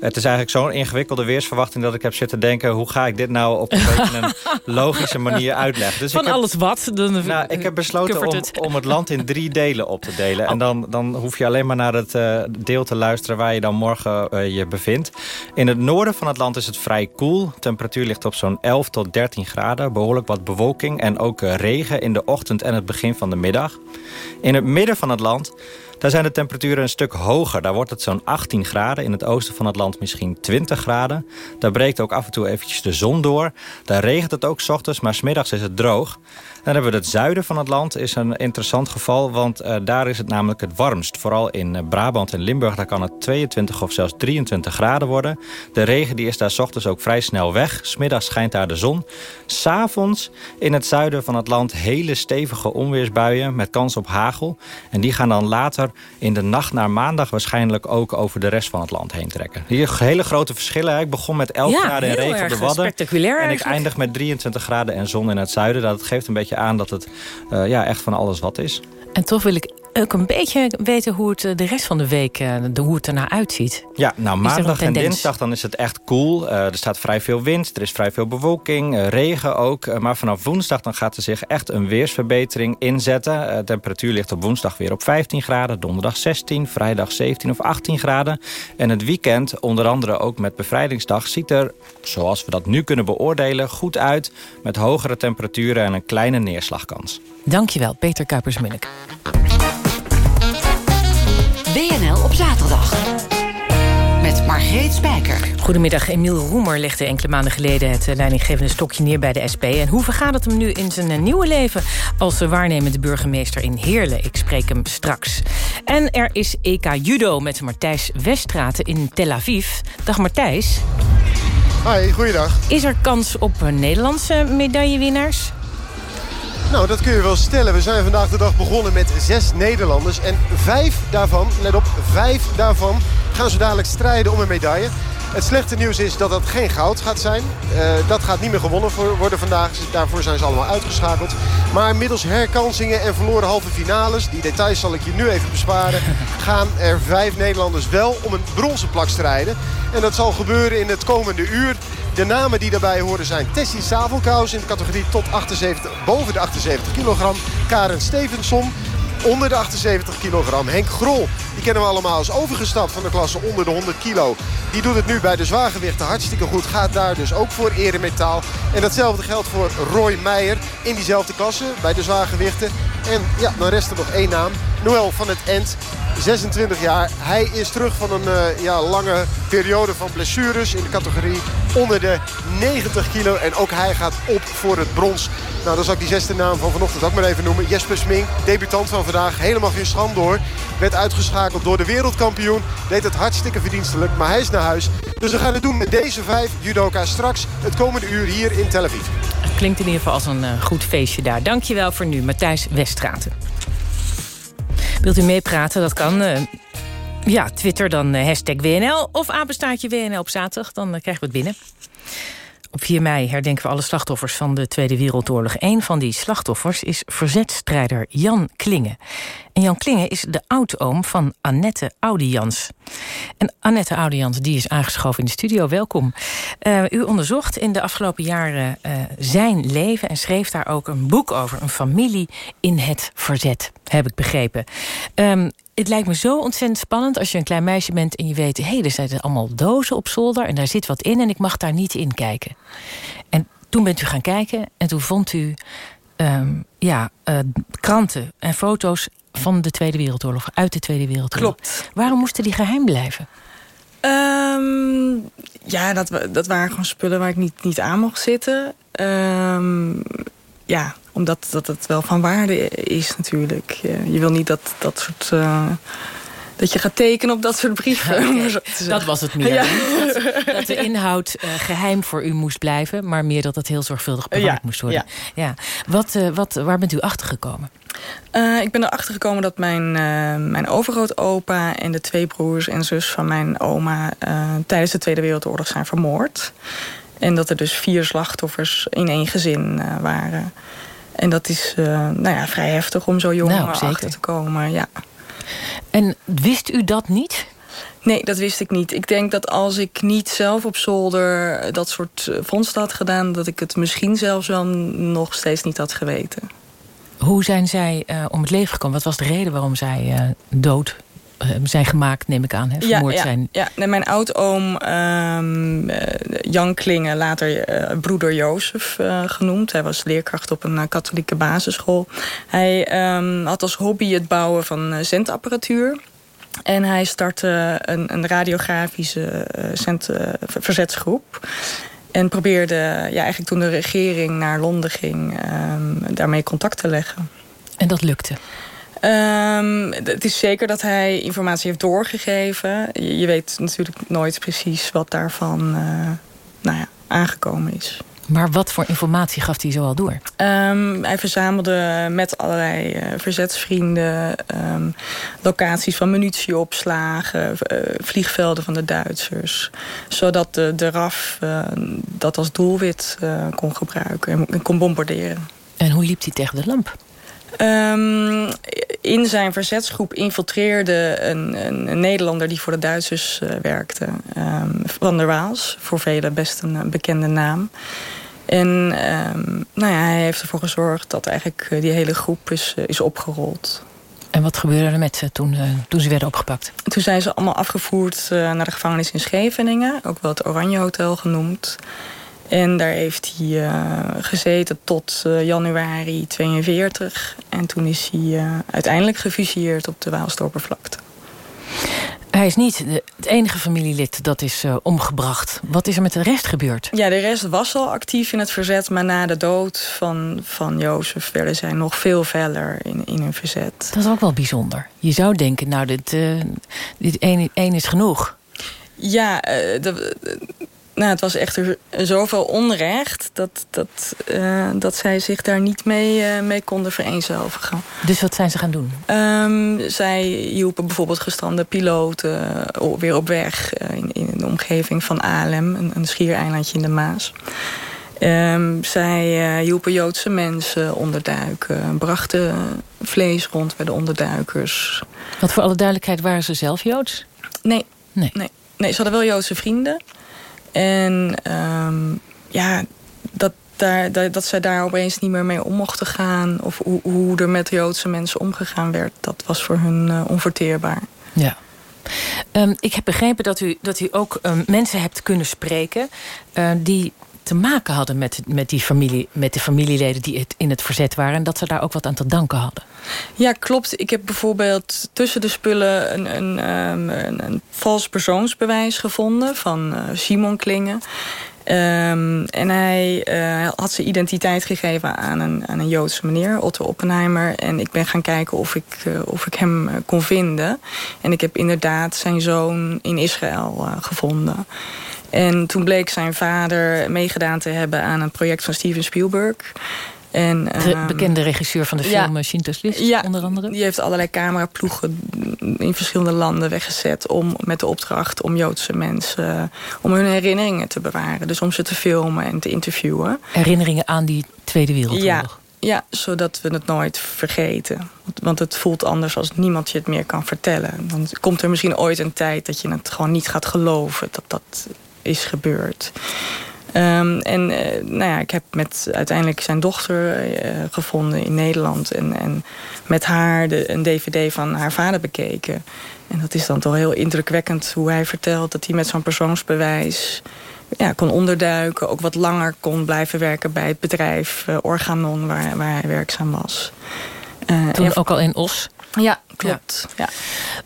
Het is eigenlijk zo'n ingewikkelde weersverwachting dat ik heb zitten denken... hoe ga ik dit nou op een beetje een (laughs) logische manier uitleggen. Dus van ik heb, alles wat? Dan nou, ik heb besloten om het. om het land in drie delen op te delen. En dan, dan hoef je alleen maar naar het uh, deel te luisteren... waar je dan morgen uh, je bevindt. In het noorden van het land is het vrij koel. De temperatuur ligt op zo'n 11 tot 13 graden. Behoorlijk wat bewolking en ook regen in de ochtend en het begin van de middag. In het midden van het land daar zijn de temperaturen een stuk hoger. Daar wordt het zo'n 18 graden. In het oosten van het land misschien 20 graden. Daar breekt ook af en toe eventjes de zon door. Daar regent het ook s ochtends, maar smiddags is het droog. Dan hebben we het zuiden van het land. is een interessant geval, want uh, daar is het namelijk het warmst. Vooral in uh, Brabant en Limburg, daar kan het 22 of zelfs 23 graden worden. De regen die is daar s ochtends ook vrij snel weg. Smiddags schijnt daar de zon. S'avonds in het zuiden van het land hele stevige onweersbuien... met kans op hagel. En die gaan dan later in de nacht naar maandag... waarschijnlijk ook over de rest van het land heen trekken. Hier hele grote verschillen. Ik begon met 11 ja, graden en regen op de Wadden. En ik eindig met 23 graden en zon in het zuiden. Dat geeft een beetje aan dat het uh, ja, echt van alles wat is. En toch wil ik ook een beetje weten hoe het eh, de rest van de week uh, de, hoe het ernaar uitziet. Ja, nou maandag en dinsdag dan is het echt koel. Cool. Uh, er staat vrij veel wind, er is vrij veel bewolking, uh, regen ook. maar vanaf woensdag dan gaat er zich echt een weersverbetering inzetten. De temperatuur ligt op woensdag weer op 15 graden, donderdag 16, vrijdag 17 of 18 graden. En het weekend, onder andere ook met bevrijdingsdag, ziet er, zoals we dat nu kunnen beoordelen, goed uit. Met hogere temperaturen en een kleine neerslagkans. Dankjewel, Peter Kuipers-Munnik. zaterdag. Met Margreet Spijker. Goedemiddag. Emiel Roemer legde enkele maanden geleden... het eh, leidinggevende stokje neer bij de SP. En hoe vergaat het hem nu in zijn eh, nieuwe leven... als waarnemende burgemeester in Heerlen? Ik spreek hem straks. En er is EK Judo met Martijs Weststraten in Tel Aviv. Dag Martijs. Hoi, goeiedag. Is er kans op eh, Nederlandse medaillewinnaars? Nou, dat kun je wel stellen. We zijn vandaag de dag begonnen met zes Nederlanders. En vijf daarvan, let op, vijf daarvan gaan zo dadelijk strijden om een medaille. Het slechte nieuws is dat dat geen goud gaat zijn. Uh, dat gaat niet meer gewonnen worden vandaag. Daarvoor zijn ze allemaal uitgeschakeld. Maar middels herkansingen en verloren halve finales... die details zal ik je nu even besparen... (laughs) gaan er vijf Nederlanders wel om een bronzen plak strijden. En dat zal gebeuren in het komende uur. De namen die daarbij horen zijn Tessie Savelkous in de categorie tot 78, boven de 78 kilogram. Karen Stevenson onder de 78 kilogram. Henk Grol, die kennen we allemaal, is overgestapt van de klasse onder de 100 kilo. Die doet het nu bij de zwaargewichten hartstikke goed. Gaat daar dus ook voor eremetaal. En datzelfde geldt voor Roy Meijer in diezelfde klasse bij de zwaargewichten. En ja, dan rest er nog één naam. Noël van het End, 26 jaar. Hij is terug van een uh, ja, lange periode van blessures in de categorie onder de 90 kilo. En ook hij gaat op voor het brons. Nou, dan zal ik die zesde naam van vanochtend ook maar even noemen. Jesper Smink, debutant van vandaag. Helemaal geen schand door. Werd uitgeschakeld door de wereldkampioen. Deed het hartstikke verdienstelijk, maar hij is naar huis. Dus we gaan het doen met deze vijf judoka's straks het komende uur hier in Tel Aviv. Het klinkt in ieder geval als een uh, goed feestje daar. Dankjewel voor nu, Matthijs Weststraten. Wilt u meepraten? Dat kan. Uh, ja, Twitter dan uh, hashtag WNL of apenstaartje WNL op zaterdag. Dan krijgen we het binnen. Op 4 mei herdenken we alle slachtoffers van de Tweede Wereldoorlog. Een van die slachtoffers is verzetstrijder Jan Klinge. En Jan Klinge is de oudoom van Annette Audians. En Annette Audians die is aangeschoven in de studio. Welkom. Uh, u onderzocht in de afgelopen jaren uh, zijn leven... en schreef daar ook een boek over. Een familie in het verzet, heb ik begrepen. Um, het lijkt me zo ontzettend spannend als je een klein meisje bent... en je weet, hé, hey, er zitten allemaal dozen op zolder... en daar zit wat in en ik mag daar niet in kijken. En toen bent u gaan kijken en toen vond u um, ja, uh, kranten en foto's van de Tweede Wereldoorlog, uit de Tweede Wereldoorlog. Klopt. Waarom moesten die geheim blijven? Um, ja, dat, dat waren gewoon spullen waar ik niet, niet aan mocht zitten. Um, ja, omdat dat het wel van waarde is natuurlijk. Je wil niet dat dat soort... Uh, dat je gaat tekenen op dat soort brieven. (laughs) Okay. dat was het meer. Ja. Dat, (laughs) dat, de inhoud uh, geheim voor u moest blijven... maar meer dat het heel zorgvuldig bewaard ja. moest worden. Ja. ja. Wat, uh, wat, waar bent u achtergekomen? Uh, ik ben erachter gekomen dat mijn, uh, mijn overgrootopa... en de twee broers en zus van mijn oma... Uh, tijdens de Tweede Wereldoorlog zijn vermoord. En dat er dus vier slachtoffers in één gezin waren. En dat is nou ja, vrij heftig om zo jong nou, achter te komen. Ja. En wist u dat niet? Nee, dat wist ik niet. Ik denk dat als ik niet zelf op zolder dat soort vondsten had gedaan... dat ik het misschien zelfs wel nog steeds niet had geweten. Hoe zijn zij uh, om het leven gekomen? Wat was de reden waarom zij uh, dood uh, zijn gemaakt, neem ik aan, hè? vermoord ja, ja, zijn? Ja, nee, mijn oudoom um, Jan Klingen, later broeder Jozef genoemd. Hij was leerkracht op een katholieke basisschool. Hij um, had als hobby het bouwen van zendapparatuur. En hij startte een, een radiografische zend, verzetsgroep. En probeerde ja, eigenlijk toen de regering naar Londen ging... Um, daarmee contact te leggen. En dat lukte? Um, het is zeker dat hij informatie heeft doorgegeven. Je, je weet natuurlijk nooit precies wat daarvan uh, nou ja, aangekomen is. Maar wat voor informatie gaf hij zoal door? Um, hij verzamelde met allerlei uh, verzetsvrienden... Um, locaties van munitieopslagen, uh, vliegvelden van de Duitsers. Zodat de, de RAF uh, dat als doelwit kon gebruiken en kon bombarderen. En hoe liep hij tegen de lamp? Um, in zijn verzetsgroep infiltreerde een, een, een, Nederlander die voor de Duitsers uh, werkte. Um, Van der Waals, voor velen best een, een bekende naam. En um, nou ja, hij heeft ervoor gezorgd dat eigenlijk die hele groep is, uh, is opgerold. En wat gebeurde er met ze toen, uh, toen ze werden opgepakt? Toen zijn ze allemaal afgevoerd naar de gevangenis in Scheveningen. Ook wel het Oranje Hotel genoemd. En daar heeft hij uh, gezeten tot uh, januari 42. En toen is hij uh, uiteindelijk gefusilleerd op de Waalstorpervlakte. Hij is niet het enige familielid dat is omgebracht. Wat is er met de rest gebeurd? Ja, de rest was al actief in het verzet... maar na de dood van, van Jozef werden zij nog veel feller in, in hun verzet. Dat is ook wel bijzonder. Je zou denken, nou, dit, dit één, één is genoeg. Ja, de, nou, het was echter zoveel onrecht... dat, dat, uh, dat zij zich daar niet mee, uh, mee konden vereenzelvigen. Dus wat zijn ze gaan doen? Um, zij hielpen bijvoorbeeld gestrande piloten uh, weer op weg... in, in de omgeving van Alem, een, een schiereilandje in de Maas. Um, zij hielpen Joodse mensen onderduiken... brachten vlees rond bij de onderduikers. Wat voor alle duidelijkheid, waren ze zelf Joods? Nee. Nee. nee. nee ze hadden wel Joodse vrienden... En um, ja, dat, daar, dat, zij daar opeens niet meer mee om mochten gaan... of hoe, hoe er met Joodse mensen omgegaan werd... dat was voor hun uh, onverteerbaar. Ja. Um, ik heb begrepen dat u, dat u ook um, mensen hebt kunnen spreken... Uh, die te maken hadden met, met, die familie, met de familieleden die het in het verzet waren... en dat ze daar ook wat aan te danken hadden. Ja, klopt. Ik heb bijvoorbeeld tussen de spullen een, een, um, een, vals persoonsbewijs gevonden van uh, Simon Klingen. Um, en hij uh, had zijn identiteit gegeven aan een, aan een Joodse meneer, Otto Oppenheimer. En ik ben gaan kijken of ik, uh, of ik hem kon vinden. En ik heb inderdaad zijn zoon in Israël gevonden. En toen bleek zijn vader meegedaan te hebben aan een project van Steven Spielberg. En, de um, bekende regisseur van de film ja, Schindler's List, ja, onder andere. Die heeft allerlei cameraploegen in verschillende landen weggezet... Om, met de opdracht om Joodse mensen... om hun herinneringen te bewaren. Dus om ze te filmen en te interviewen. Herinneringen aan die Tweede Wereldoorlog. Ja, ja, zodat we het nooit vergeten. Want het voelt anders als niemand je het meer kan vertellen. Dan komt er misschien ooit een tijd dat je het gewoon niet gaat geloven... dat dat is gebeurd. Um, en uh, nou ja, ik heb met uiteindelijk zijn dochter uh, gevonden in Nederland. En, en met haar de, een dvd van haar vader bekeken. En dat is dan toch heel indrukwekkend hoe hij vertelt... dat hij met zo'n persoonsbewijs ja, kon onderduiken. Ook wat langer kon blijven werken bij het bedrijf uh, Organon... Waar, waar hij werkzaam was. Toen en, ook al in Os? Ja, klopt. Ja.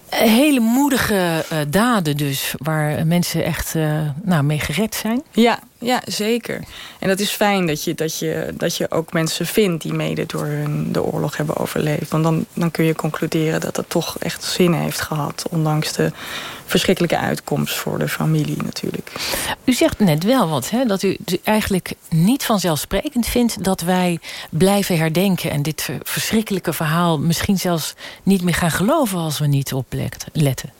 Hele moedige uh, daden dus, waar mensen echt uh, nou, mee gered zijn. Ja, ja, zeker. En dat is fijn dat je, dat je, dat je ook mensen vindt die mede door hun, de oorlog hebben overleefd. Want dan, dan kun je concluderen dat het toch echt zin heeft gehad. Ondanks de verschrikkelijke uitkomst voor de familie natuurlijk. U zegt net wel wat, hè, dat u eigenlijk niet vanzelfsprekend vindt... dat wij blijven herdenken en dit verschrikkelijke verhaal... misschien zelfs niet meer gaan geloven als we niet opletten.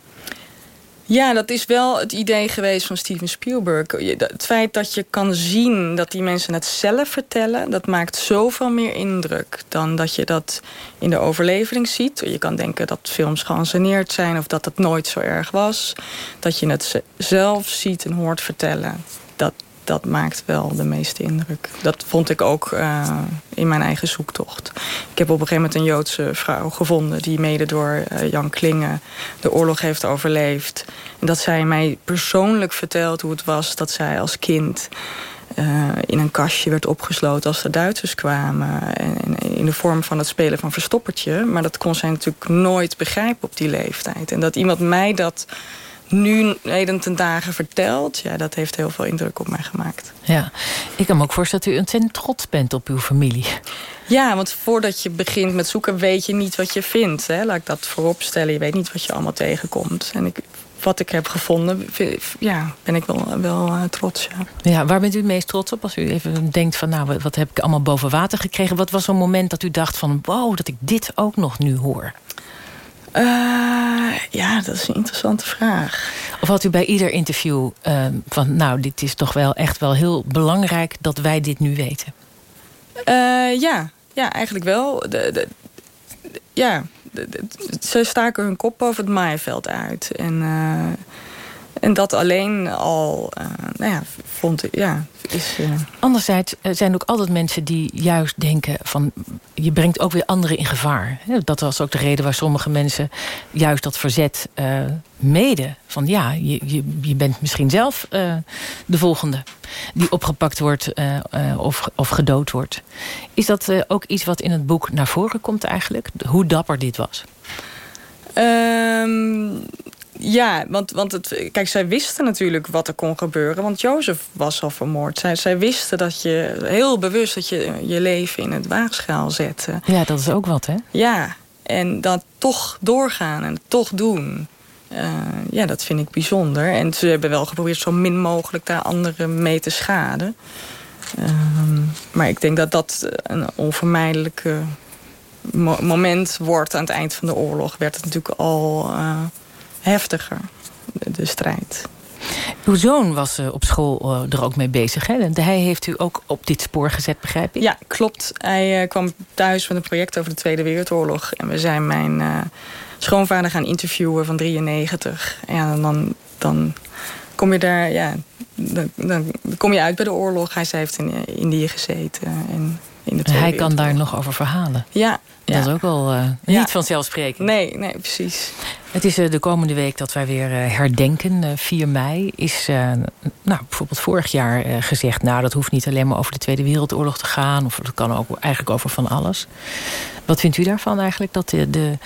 Ja, dat is wel het idee geweest van Steven Spielberg. Het feit dat je kan zien dat die mensen het zelf vertellen... dat maakt zoveel meer indruk dan dat je dat in de overlevering ziet. Je kan denken dat films geanceneerd zijn of dat het nooit zo erg was. Dat je het zelf ziet en hoort vertellen. Dat, dat maakt wel de meeste indruk. Dat vond ik ook uh, in mijn eigen zoektocht. Ik heb op een gegeven moment een Joodse vrouw gevonden... die mede door uh, Jan Klingen de oorlog heeft overleefd. En dat zij mij persoonlijk vertelt hoe het was dat zij als kind... Uh, in een kastje werd opgesloten als de Duitsers kwamen. En, en in de vorm van het spelen van verstoppertje. Maar dat kon zij natuurlijk nooit begrijpen op die leeftijd. En dat iemand mij dat nu heden ten dagen vertelt... ja, dat heeft heel veel indruk op mij gemaakt. Ja, ik kan me ook voorstellen dat u ontzettend trots bent op uw familie. Ja, want voordat je begint met zoeken weet je niet wat je vindt. Hè? Laat ik dat vooropstellen. Je weet niet wat je allemaal tegenkomt. En ik, wat ik heb gevonden, ja, ben ik wel, wel uh, trots. Ja. ja, waar bent u het meest trots op? Als u even denkt van, nou, wat heb ik allemaal boven water gekregen? Wat was zo'n moment dat u dacht van, wow, dat ik dit ook nog nu hoor? Uh, ja, dat is een interessante vraag. Of had u bij ieder interview uh, van... nou, dit is toch wel echt wel heel belangrijk dat wij dit nu weten? Uh, ja. ja, eigenlijk wel. De, de, de, ja, ze staken hun kop over het maaiveld uit. En, en dat alleen al, nou ja, vond ik, ja, is... Uh... Anderzijds zijn er ook altijd mensen die juist denken van... je brengt ook weer anderen in gevaar. Dat was ook de reden waar sommige mensen juist dat verzet uh, mede. Van ja, je, je, je bent misschien zelf de volgende die opgepakt wordt of, of gedood wordt. Is dat ook iets wat in het boek naar voren komt eigenlijk? Hoe dapper dit was? Um Ja, want, want het, kijk, zij wisten natuurlijk wat er kon gebeuren. Want Jozef was al vermoord. Zij, zij wisten dat je heel bewust dat je je leven in het waagschaal zette. Ja, dat is ook wat, hè? Ja, en dat toch doorgaan en toch doen. Uh, ja, dat vind ik bijzonder. En ze hebben wel geprobeerd zo min mogelijk daar anderen mee te schaden. Uh, maar ik denk dat dat een onvermijdelijke mo moment wordt aan het eind van de oorlog. Werd het natuurlijk al uh, heftiger, de, de, strijd. Uw zoon was uh, op school uh, er ook mee bezig. Hè? Hij heeft u ook op dit spoor gezet, begrijp ik? Ja, klopt. Hij kwam thuis met een project over de Tweede Wereldoorlog. En we zijn mijn schoonvader gaan interviewen van 93. Ja, en dan, dan kom je daar, ja, dan, dan, kom je uit bij de oorlog. Hij heeft in Indië gezeten. En in de Hij kan daar nog over verhalen. Ja. Dat is ook wel uh, ja. niet vanzelfsprekend. Nee, nee, precies. Het is uh, de komende week dat wij weer uh, herdenken. 4 mei is nou, bijvoorbeeld vorig jaar gezegd... nou, dat hoeft niet alleen maar over de Tweede Wereldoorlog te gaan... of dat kan ook eigenlijk over van alles. Wat vindt u daarvan eigenlijk? Dat de, de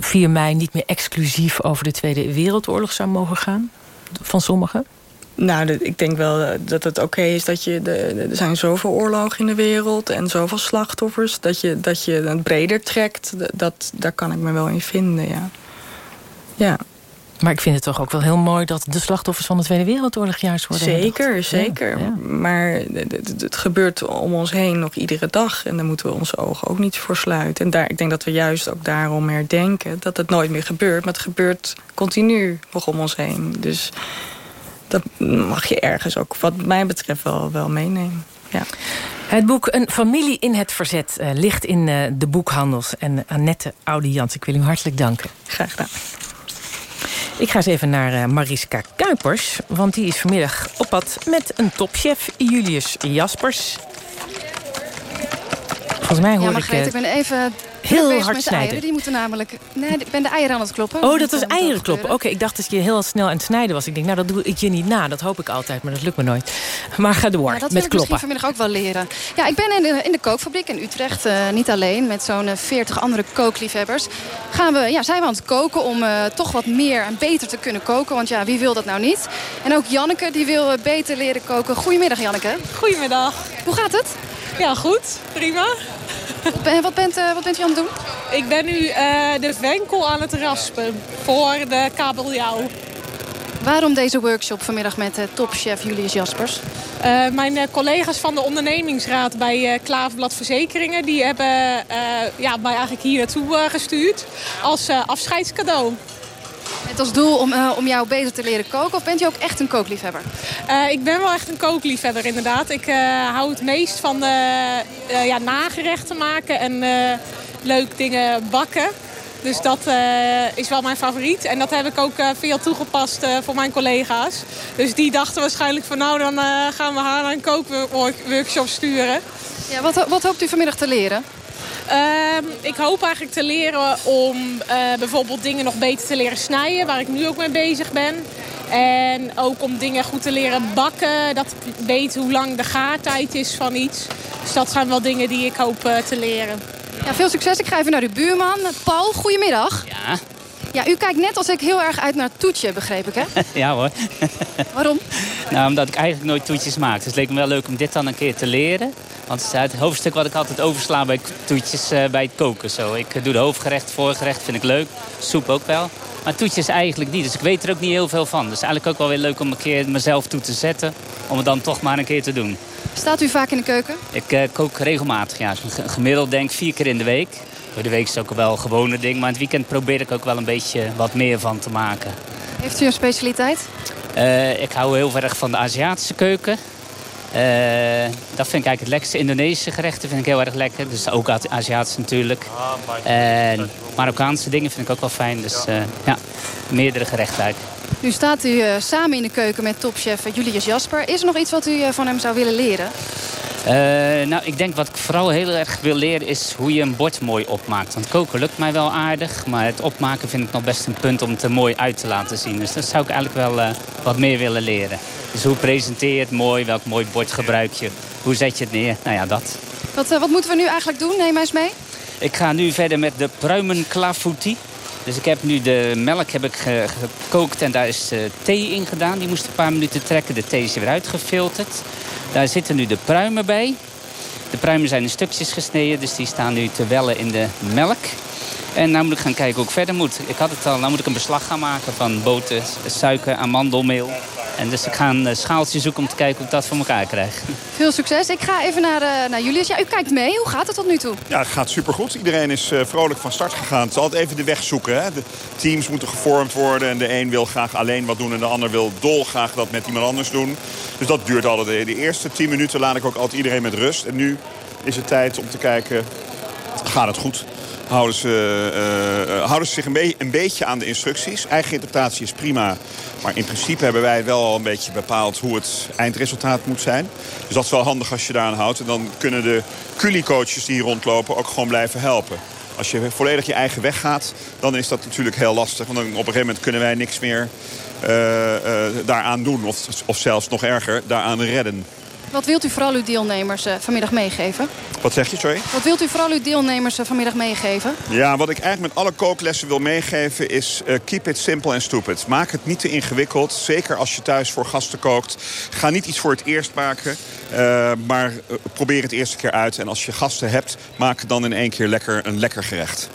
4 mei niet meer exclusief over de Tweede Wereldoorlog zou mogen gaan? Van sommigen? Nou, ik denk wel dat het oké is dat je... De, er zijn zoveel oorlogen in de wereld en zoveel slachtoffers... dat je, dat je het breder trekt, dat, daar kan ik me wel in vinden, ja. Ja. Maar ik vind het toch ook wel heel mooi... dat de slachtoffers van de Tweede Wereldoorlog juist worden Zeker, herdacht. zeker. Ja, ja. Maar het, het, gebeurt om ons heen nog iedere dag. En daar moeten we onze ogen ook niet voor sluiten. En daar, ik denk dat we juist ook daarom herdenken... dat het nooit meer gebeurt. Maar het gebeurt continu nog om ons heen. Dus dat mag je ergens ook, wat mij betreft, wel, wel meenemen. Ja. Het boek Een familie in het verzet uh, ligt in uh, de boekhandels. En Annette Audians, ik wil u hartelijk danken. Graag gedaan. Ik ga eens even naar uh, Mariska Kuipers. Want die is vanmiddag op pad met een topchef, Julius Jaspers. Volgens mij hoor ja, Margreet, ik... ik ben even heel hard snijden. Eieren. Die moeten namelijk... Nee, ik ben de eieren aan het kloppen. Oh, dat was eieren kloppen. Oké, okay, ik dacht dat je heel snel aan het snijden was. Ik denk, nou, dat doe ik je niet na. Dat hoop ik altijd, maar dat lukt me nooit. Maar ga door ja, dat met kloppen. Dat vanmiddag ook wel leren. Ja, ik ben in de, in de kookfabriek in Utrecht. Uh, niet alleen, met zo'n uh, 40 andere kookliefhebbers. Gaan we, ja, zijn we aan het koken om uh, toch wat meer en beter te kunnen koken. Want ja, wie wil dat nou niet? En ook Janneke, die wil beter leren koken. Goedemiddag, Janneke. Goedemiddag. Hoe gaat het? Ja, goed. Prima. En wat bent, uh, wat bent u aan het doen? Ik ben nu uh, de venkel aan het raspen voor de kabeljauw. Waarom deze workshop vanmiddag met uh, topchef Julius Jaspers? Uh, mijn collega's van de ondernemingsraad bij Klaverblad Verzekeringen... die hebben ja, mij eigenlijk hier naartoe gestuurd als afscheidscadeau. Met als doel om, uh, om jou beter te leren koken? Of bent je ook echt een kookliefhebber? Uh, ik ben wel echt een kookliefhebber, inderdaad. Ik uh, hou het meest van ja, nagerechten maken en leuk dingen bakken. Dus dat is wel mijn favoriet. En dat heb ik ook veel toegepast voor mijn collega's. Dus die dachten waarschijnlijk van nou, dan gaan we haar naar een kookworkshop sturen. Ja, wat, wat hoopt u vanmiddag te leren? Uh, ik hoop eigenlijk te leren om uh, bijvoorbeeld dingen nog beter te leren snijden. Waar ik nu ook mee bezig ben. En ook om dingen goed te leren bakken. Dat ik weet hoe lang de gaartijd is van iets. Dus dat zijn wel dingen die ik hoop uh, te leren. Ja, veel succes. Ik ga even naar uw buurman. Paul, goedemiddag. Ja. Ja, u kijkt net als ik heel erg uit naar toetje, begreep ik, hè? (laughs) ja hoor. Waarom? Nou, omdat ik eigenlijk nooit toetjes maak. Dus het leek me wel leuk om dit dan een keer te leren. Want het is het hoofdstuk wat ik altijd oversla bij toetjes uh, bij het koken. Zo. Ik doe de hoofdgerecht, voorgerecht, vind ik leuk. Soep ook wel. Maar toetjes eigenlijk niet. Dus ik weet er ook niet heel veel van. Dus eigenlijk ook wel weer leuk om een keer mezelf toe te zetten. Om het dan toch maar een keer te doen. Staat u vaak in de keuken? Ik uh, kook regelmatig, ja. Gemiddeld denk ik vier keer in de week. Door de week is het ook wel een gewone ding. Maar in het weekend probeer ik ook wel een beetje wat meer van te maken. Heeft u een specialiteit? Uh, ik hou heel erg van de Aziatische keuken. Uh, dat vind ik eigenlijk het lekkerste. Indonesische gerechten vind ik heel erg lekker. Dus ook Aziatisch natuurlijk. En Marokkaanse dingen vind ik ook wel fijn. Dus uh, ja, meerdere gerechten eigenlijk. Nu staat u uh, samen in de keuken met topchef Julius Jasper. Is er nog iets wat u van hem zou willen leren? Uh, nou, ik denk wat ik vooral heel erg wil leren is hoe je een bord mooi opmaakt. Want koken lukt mij wel aardig, maar het opmaken vind ik nog best een punt om het er mooi uit te laten zien. Dus dat zou ik eigenlijk wel wat meer willen leren. Dus hoe presenteer je het mooi, welk mooi bord gebruik je, hoe zet je het neer, nou ja, dat. Wat, wat moeten we nu eigenlijk doen? Neem mij eens mee. Ik ga nu verder met de pruimen clafouti. Dus ik heb nu de melk heb ik gekookt en daar is thee in gedaan. Die moest een paar minuten trekken. De thee is weer uitgefilterd. Daar zitten nu de pruimen bij. De pruimen zijn in stukjes gesneden, dus die staan nu te wellen in de melk. En nu moet ik gaan kijken hoe ik verder moet. Ik had het al, nou moet ik een beslag gaan maken van boter, suiker, amandelmeel. En dus ik ga een eh, schaaltje zoeken om te kijken hoe ik dat voor elkaar krijg. Veel succes. Ik ga even naar, uh, naar Julius. Ja, u kijkt mee. Hoe gaat het tot nu toe? Ja, het gaat supergoed. Iedereen is uh, vrolijk van start gegaan. Het is altijd even de weg zoeken. Hè? De teams moeten gevormd worden. En de een wil graag alleen wat doen. En de ander wil dolgraag dat met iemand anders doen. Dus dat duurt altijd. De eerste tien minuten laat ik ook altijd iedereen met rust. En nu is het tijd om te kijken, gaat het goed? houden ze, uh, houden ze zich een, een, beetje aan de instructies. Eigen interpretatie is prima. Maar in principe hebben wij wel al een beetje bepaald hoe het eindresultaat moet zijn. Dus dat is wel handig als je daaraan houdt. En dan kunnen de culi-coaches die hier rondlopen ook gewoon blijven helpen. Als je volledig je eigen weg gaat, dan is dat natuurlijk heel lastig. Want op een gegeven moment kunnen wij niks meer uh, daaraan doen. Of, of zelfs nog erger, daaraan redden. Wat wilt u vooral uw deelnemers uh, vanmiddag meegeven? Wat zeg je, sorry? Wat wilt u vooral uw deelnemers uh, vanmiddag meegeven? Ja, wat ik eigenlijk met alle kooklessen wil meegeven is... Uh, keep it simple and stupid. Maak het niet te ingewikkeld. Zeker als je thuis voor gasten kookt. Ga niet iets voor het eerst maken. maar probeer het eerste keer uit. En als je gasten hebt, maak dan in één keer lekker een lekker gerecht.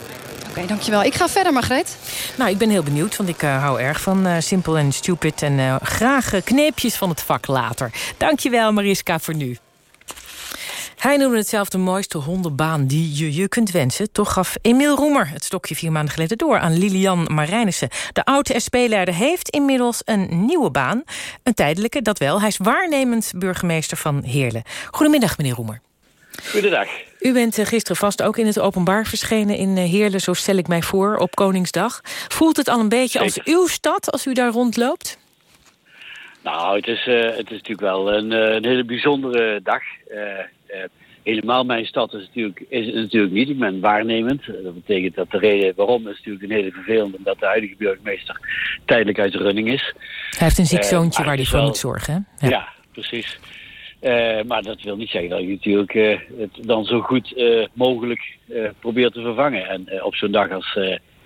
Oké, dankjewel. Ik ga verder, Margreet. Nou, ik ben heel benieuwd, want ik uh, hou erg van uh, simpel en stupid... en uh, graag kneepjes van het vak later. Dankjewel, Mariska, voor nu. Hij noemde het zelf de mooiste hondenbaan die je je kunt wensen. Toch gaf Emiel Roemer het stokje vier maanden geleden door aan Lilian Marijnissen. De oude SP-leider heeft inmiddels een nieuwe baan. Een tijdelijke, dat wel. Hij is waarnemend burgemeester van Heerlen. Goedemiddag, meneer Roemer. Goedendag. U bent eh, gisteren vast ook in het openbaar verschenen in eh, Heerlen... zo stel ik mij voor, op Koningsdag. Voelt het al een beetje als uw stad als u daar rondloopt? Nou, het is, uh, het is natuurlijk wel een, een hele bijzondere dag. helemaal mijn stad is, natuurlijk, is het natuurlijk niet. Ik ben waarnemend. Dat betekent dat de reden waarom is natuurlijk een hele vervelende... omdat de huidige burgemeester tijdelijk uit de running is. Hij heeft een ziek zoontje waar hij voor moet zorgen, hè? Ja, ja precies. Uh, maar dat wil niet zeggen dat je natuurlijk uh, het dan zo goed uh, mogelijk probeert te vervangen. En op zo'n dag als,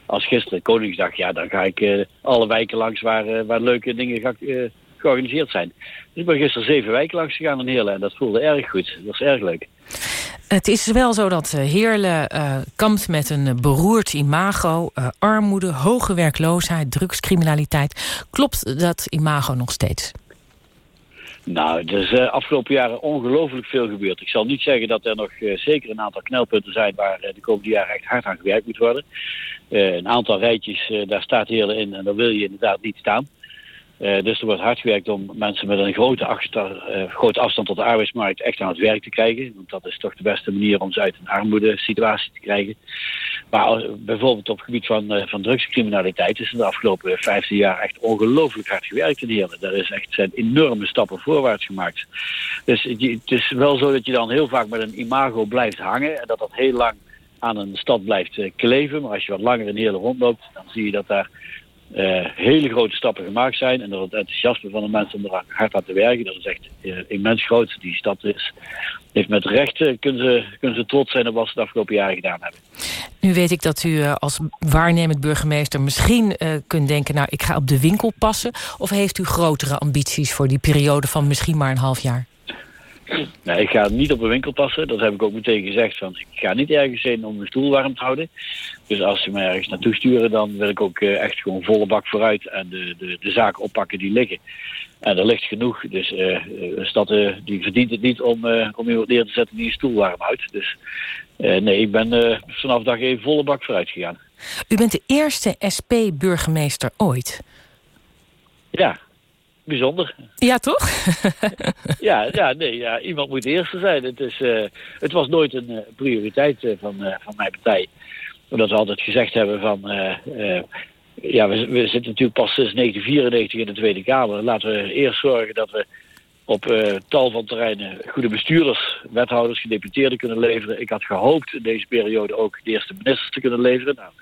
als gisteren, Koningsdag, ja, dan ga ik alle wijken langs waar, waar leuke dingen ga, georganiseerd zijn. Dus ik ben gisteren zeven wijken langs gegaan in Heerlen en dat voelde erg goed. Dat was erg leuk. Het is wel zo dat Heerlen kampt met een beroerd imago, armoede, hoge werkloosheid, drugscriminaliteit. Klopt dat imago nog steeds? Nou, er is uh, afgelopen jaren ongelooflijk veel gebeurd. Ik zal niet zeggen dat er nog uh, zeker een aantal knelpunten zijn waar uh, de komende jaren echt hard aan gewerkt moet worden. een aantal rijtjes, daar staat heel in en daar wil je inderdaad niet staan. Dus er wordt hard gewerkt om mensen met een grote, achter, grote afstand tot de arbeidsmarkt echt aan het werk te krijgen. Want dat is toch de beste manier om ze uit een armoedesituatie te krijgen. Maar bijvoorbeeld op het gebied van, uh, van drugscriminaliteit is er de afgelopen 15 jaar echt ongelooflijk hard gewerkt in Heerlen. Daar is echt, zijn enorme stappen voorwaarts gemaakt. Dus het is wel zo dat je dan heel vaak met een imago blijft hangen en dat dat heel lang aan een stad blijft kleven. Maar als je wat langer in Heerlen rondloopt, dan zie je dat daar uh, hele grote stappen gemaakt zijn. En dat het enthousiasme van de mensen om er hard aan te werken, dat is echt uh, immens groot. Die stad is, heeft met recht, uh, kunnen, ze, kunnen ze trots zijn op wat ze de afgelopen jaren gedaan hebben. Nu weet ik dat u als waarnemend burgemeester misschien kunt denken... nou, ik ga op de winkel passen. Of heeft u grotere ambities voor die periode van misschien maar een half jaar? Nee, ik ga niet op een winkel passen. Dat heb ik ook meteen gezegd. Van, ik ga niet ergens heen om mijn stoel warm te houden. Dus als ze me ergens naartoe sturen, dan wil ik ook uh, echt gewoon volle bak vooruit en de, de, de zaken oppakken die liggen. En er ligt genoeg. Dus uh, een stad uh, die verdient het niet om, om iemand neer te zetten die je stoel warm houdt. Dus nee, ik ben vanaf dag één volle bak vooruit gegaan. U bent de eerste SP-burgemeester ooit. Ja, bijzonder. Ja, toch? (laughs) ja, ja, nee, ja, iemand moet de eerste zijn. Het, is, uh, het was nooit een uh, prioriteit uh, van, van mijn partij. Omdat we altijd gezegd hebben van... ja, we, we, zitten natuurlijk pas sinds 1994 in de Tweede Kamer. Laten we eerst zorgen dat we op tal van terreinen goede bestuurders, wethouders, gedeputeerden kunnen leveren. Ik had gehoopt in deze periode ook de eerste ministers te kunnen leveren. Nou,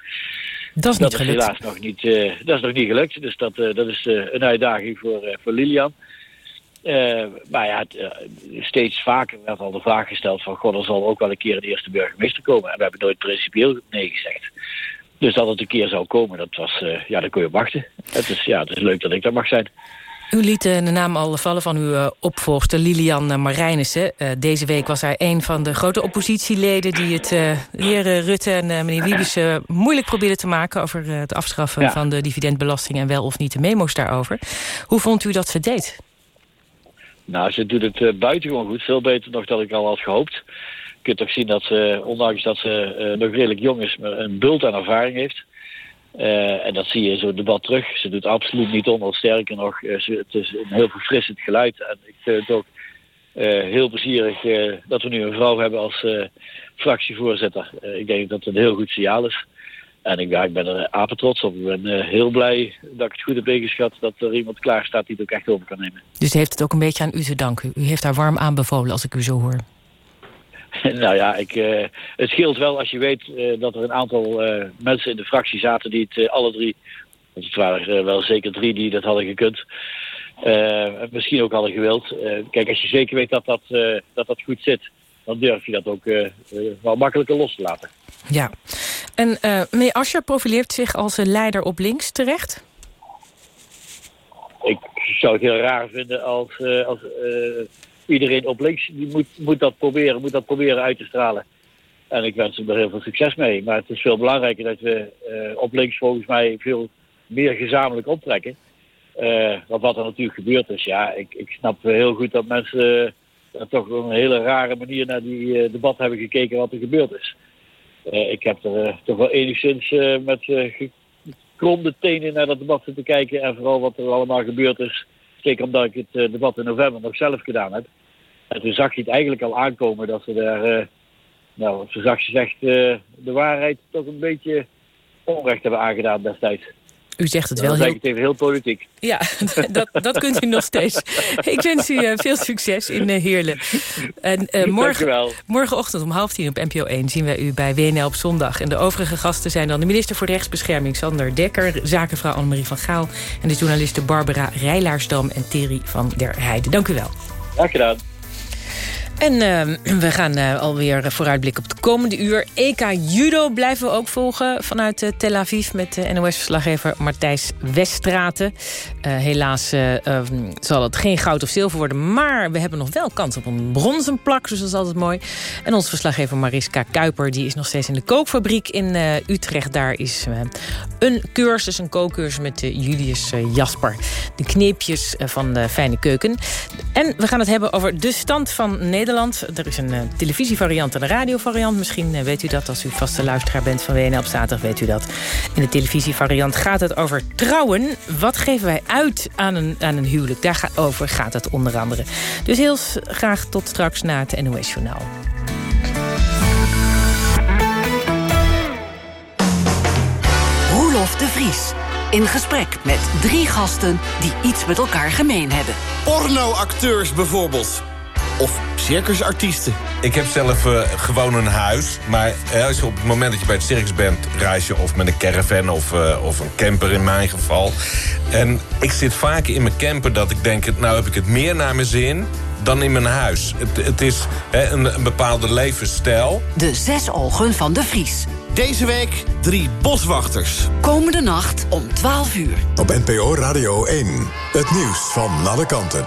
dat is, dat is helaas nog niet, uh, dat is nog niet gelukt. Dus dat, uh, dat is uh, een uitdaging voor, voor Lilian. maar ja, steeds vaker werd al de vraag gesteld van... God, er zal ook wel een keer een eerste burgemeester komen. En we hebben nooit principieel nee gezegd. Dus dat het een keer zou komen, dat was, uh, ja, daar kun je op wachten. Het is, ja, het is leuk dat ik daar mag zijn. U liet de naam al vallen van uw uh, opvolgster Lilian Marijnissen. Uh, deze week was hij een van de grote oppositieleden... die het heren Rutte en meneer Wiebes moeilijk probeerden te maken... over het afschaffen ja. van de dividendbelasting... en wel of niet de memo's daarover. Hoe vond u dat ze deed? Nou, ze doet het buitengewoon goed. Veel beter nog dan ik al had gehoopt. Je kunt toch zien dat ze, ondanks dat ze nog redelijk jong is... een bult aan ervaring heeft... Uh, en dat zie je in zo'n debat terug. Ze doet absoluut niet onder. Sterker nog, ze, het is een heel verfrissend geluid. En ik vind het ook uh, heel plezierig dat we nu een vrouw hebben als fractievoorzitter. ik denk dat het een heel goed signaal is. En ik, ja, ik ben er apen trots op. Ik ben heel blij dat ik het goed heb ingeschat... dat er iemand klaar staat die het ook echt over kan nemen. Dus heeft het ook een beetje aan u te danken. U heeft haar warm aanbevolen als ik u zo hoor. (laughs) nou ja, ik, uh, het scheelt wel als je weet uh, dat er een aantal uh, mensen in de fractie zaten die het alle drie, want het waren wel zeker drie die dat hadden gekund, misschien ook hadden gewild. kijk, als je zeker weet dat dat, dat dat goed zit, dan durf je dat ook wel makkelijker los te laten. Ja, en meneer Ascher profileert zich als leider op links terecht? Ik zou het heel raar vinden als, als iedereen op links die moet, moet dat proberen, moet dat proberen uit te stralen. En ik wens hem er heel veel succes mee. Maar het is veel belangrijker dat we uh, op links volgens mij veel meer gezamenlijk optrekken. Uh, want wat er natuurlijk gebeurd is, ja, ik, ik snap heel goed dat mensen uh, toch op een hele rare manier naar die debat hebben gekeken wat er gebeurd is. ik heb er toch wel enigszins met gekromde tenen naar dat debat zitten kijken en vooral wat er allemaal gebeurd is Zeker omdat ik het uh, debat in november nog zelf gedaan heb. En toen zag je het eigenlijk al aankomen dat ze daar, uh, nou, zo zag je zegt, uh, de waarheid toch een beetje onrecht hebben aangedaan destijds. U zegt het wel heel... het even heel politiek. Ja, (laughs) dat, dat kunt u nog steeds. Ik wens u uh, veel succes in uh, Heerlen. En uh, morgen, morgenochtend om half tien op NPO 1 zien wij u bij WNL op zondag. En de overige gasten zijn dan de minister voor Rechtsbescherming Sander Dekker... zakenvrouw Annemarie van Gaal en de journalisten Barbara Rijlaarsdam en Thierry van der Heijden. Dank u wel. Dank gedaan. En uh, (clears throat) we gaan uh, alweer vooruitblikken op het komende uur. EK Judo blijven we ook volgen vanuit uh, Tel Aviv... met NOS-verslaggever Martijs Weststraten. helaas ehm, zal het geen goud of zilver worden... maar we hebben nog wel kans op een bronzen plak, dus dat is altijd mooi. En onze verslaggever Mariska Kuiper die is nog steeds in de kookfabriek in Utrecht. Daar is een cursus, een kookcursus met Julius Jasper. De kneepjes van de fijne keuken. En we gaan het hebben over de stand van Nederland Nederland. Er is een uh, televisievariant en een radiovariant. Misschien uh, weet u dat als u vaste luisteraar bent van WNL op zaterdag weet u dat. In de televisievariant gaat het over trouwen. Wat geven wij uit aan een, aan een huwelijk? Daarover gaat het onder andere. Dus heel graag tot straks na het NOS Journaal. Roelof de Vries. In gesprek met drie gasten die iets met elkaar gemeen hebben. Pornoacteurs bijvoorbeeld. Of circusartiesten. Ik heb zelf uh, gewoon een huis. Maar uh, als je op het moment dat je bij het circus bent... reis je of met een caravan of, uh, of een camper in mijn geval. En ik zit vaak in mijn camper dat ik denk... nou heb ik het meer naar mijn zin dan in mijn huis. Het, het is een, een bepaalde levensstijl. De zes ogen van de Vries. Deze week drie boswachters. Komende nacht om 12 uur. Op NPO Radio 1. Het nieuws van alle kanten.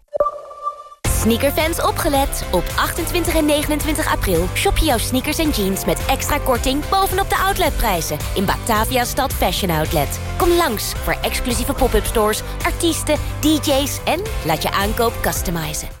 Sneakerfans opgelet. Op 28 en 29 april shop je jouw sneakers en jeans met extra korting bovenop de outletprijzen in Batavia Stad Fashion Outlet. Kom langs voor exclusieve pop-up stores, artiesten, DJ's en laat je aankoop customizen.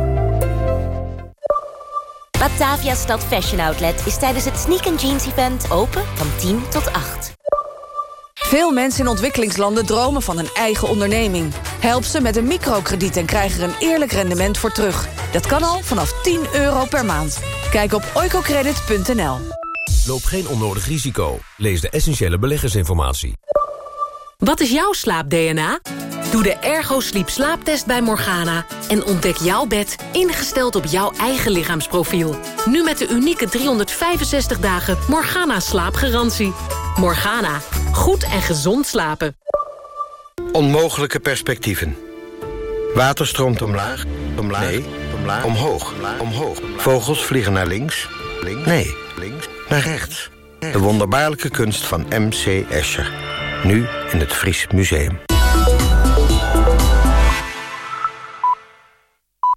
Batavia Stad Fashion Outlet is tijdens het Sneak Jeans Event open van 10 tot 8. Veel mensen in ontwikkelingslanden dromen van een eigen onderneming. Help ze met een microkrediet en krijg er een eerlijk rendement voor terug. Dat kan al vanaf 10 euro per maand. Kijk op oicocredit.nl. Loop geen onnodig risico. Lees de essentiële beleggersinformatie. Wat is jouw slaap-DNA? Doe de Ergo Sleep slaaptest bij Morgana en ontdek jouw bed ingesteld op jouw eigen lichaamsprofiel. Nu met de unieke 365 dagen Morgana slaapgarantie. Morgana, goed en gezond slapen. Onmogelijke perspectieven. Water stroomt omlaag, omlaag, nee, omlaag, omhoog, omhoog. Vogels vliegen naar links, links, nee, links, naar rechts. De wonderbaarlijke kunst van M.C. Escher. Nu in het Fries Museum.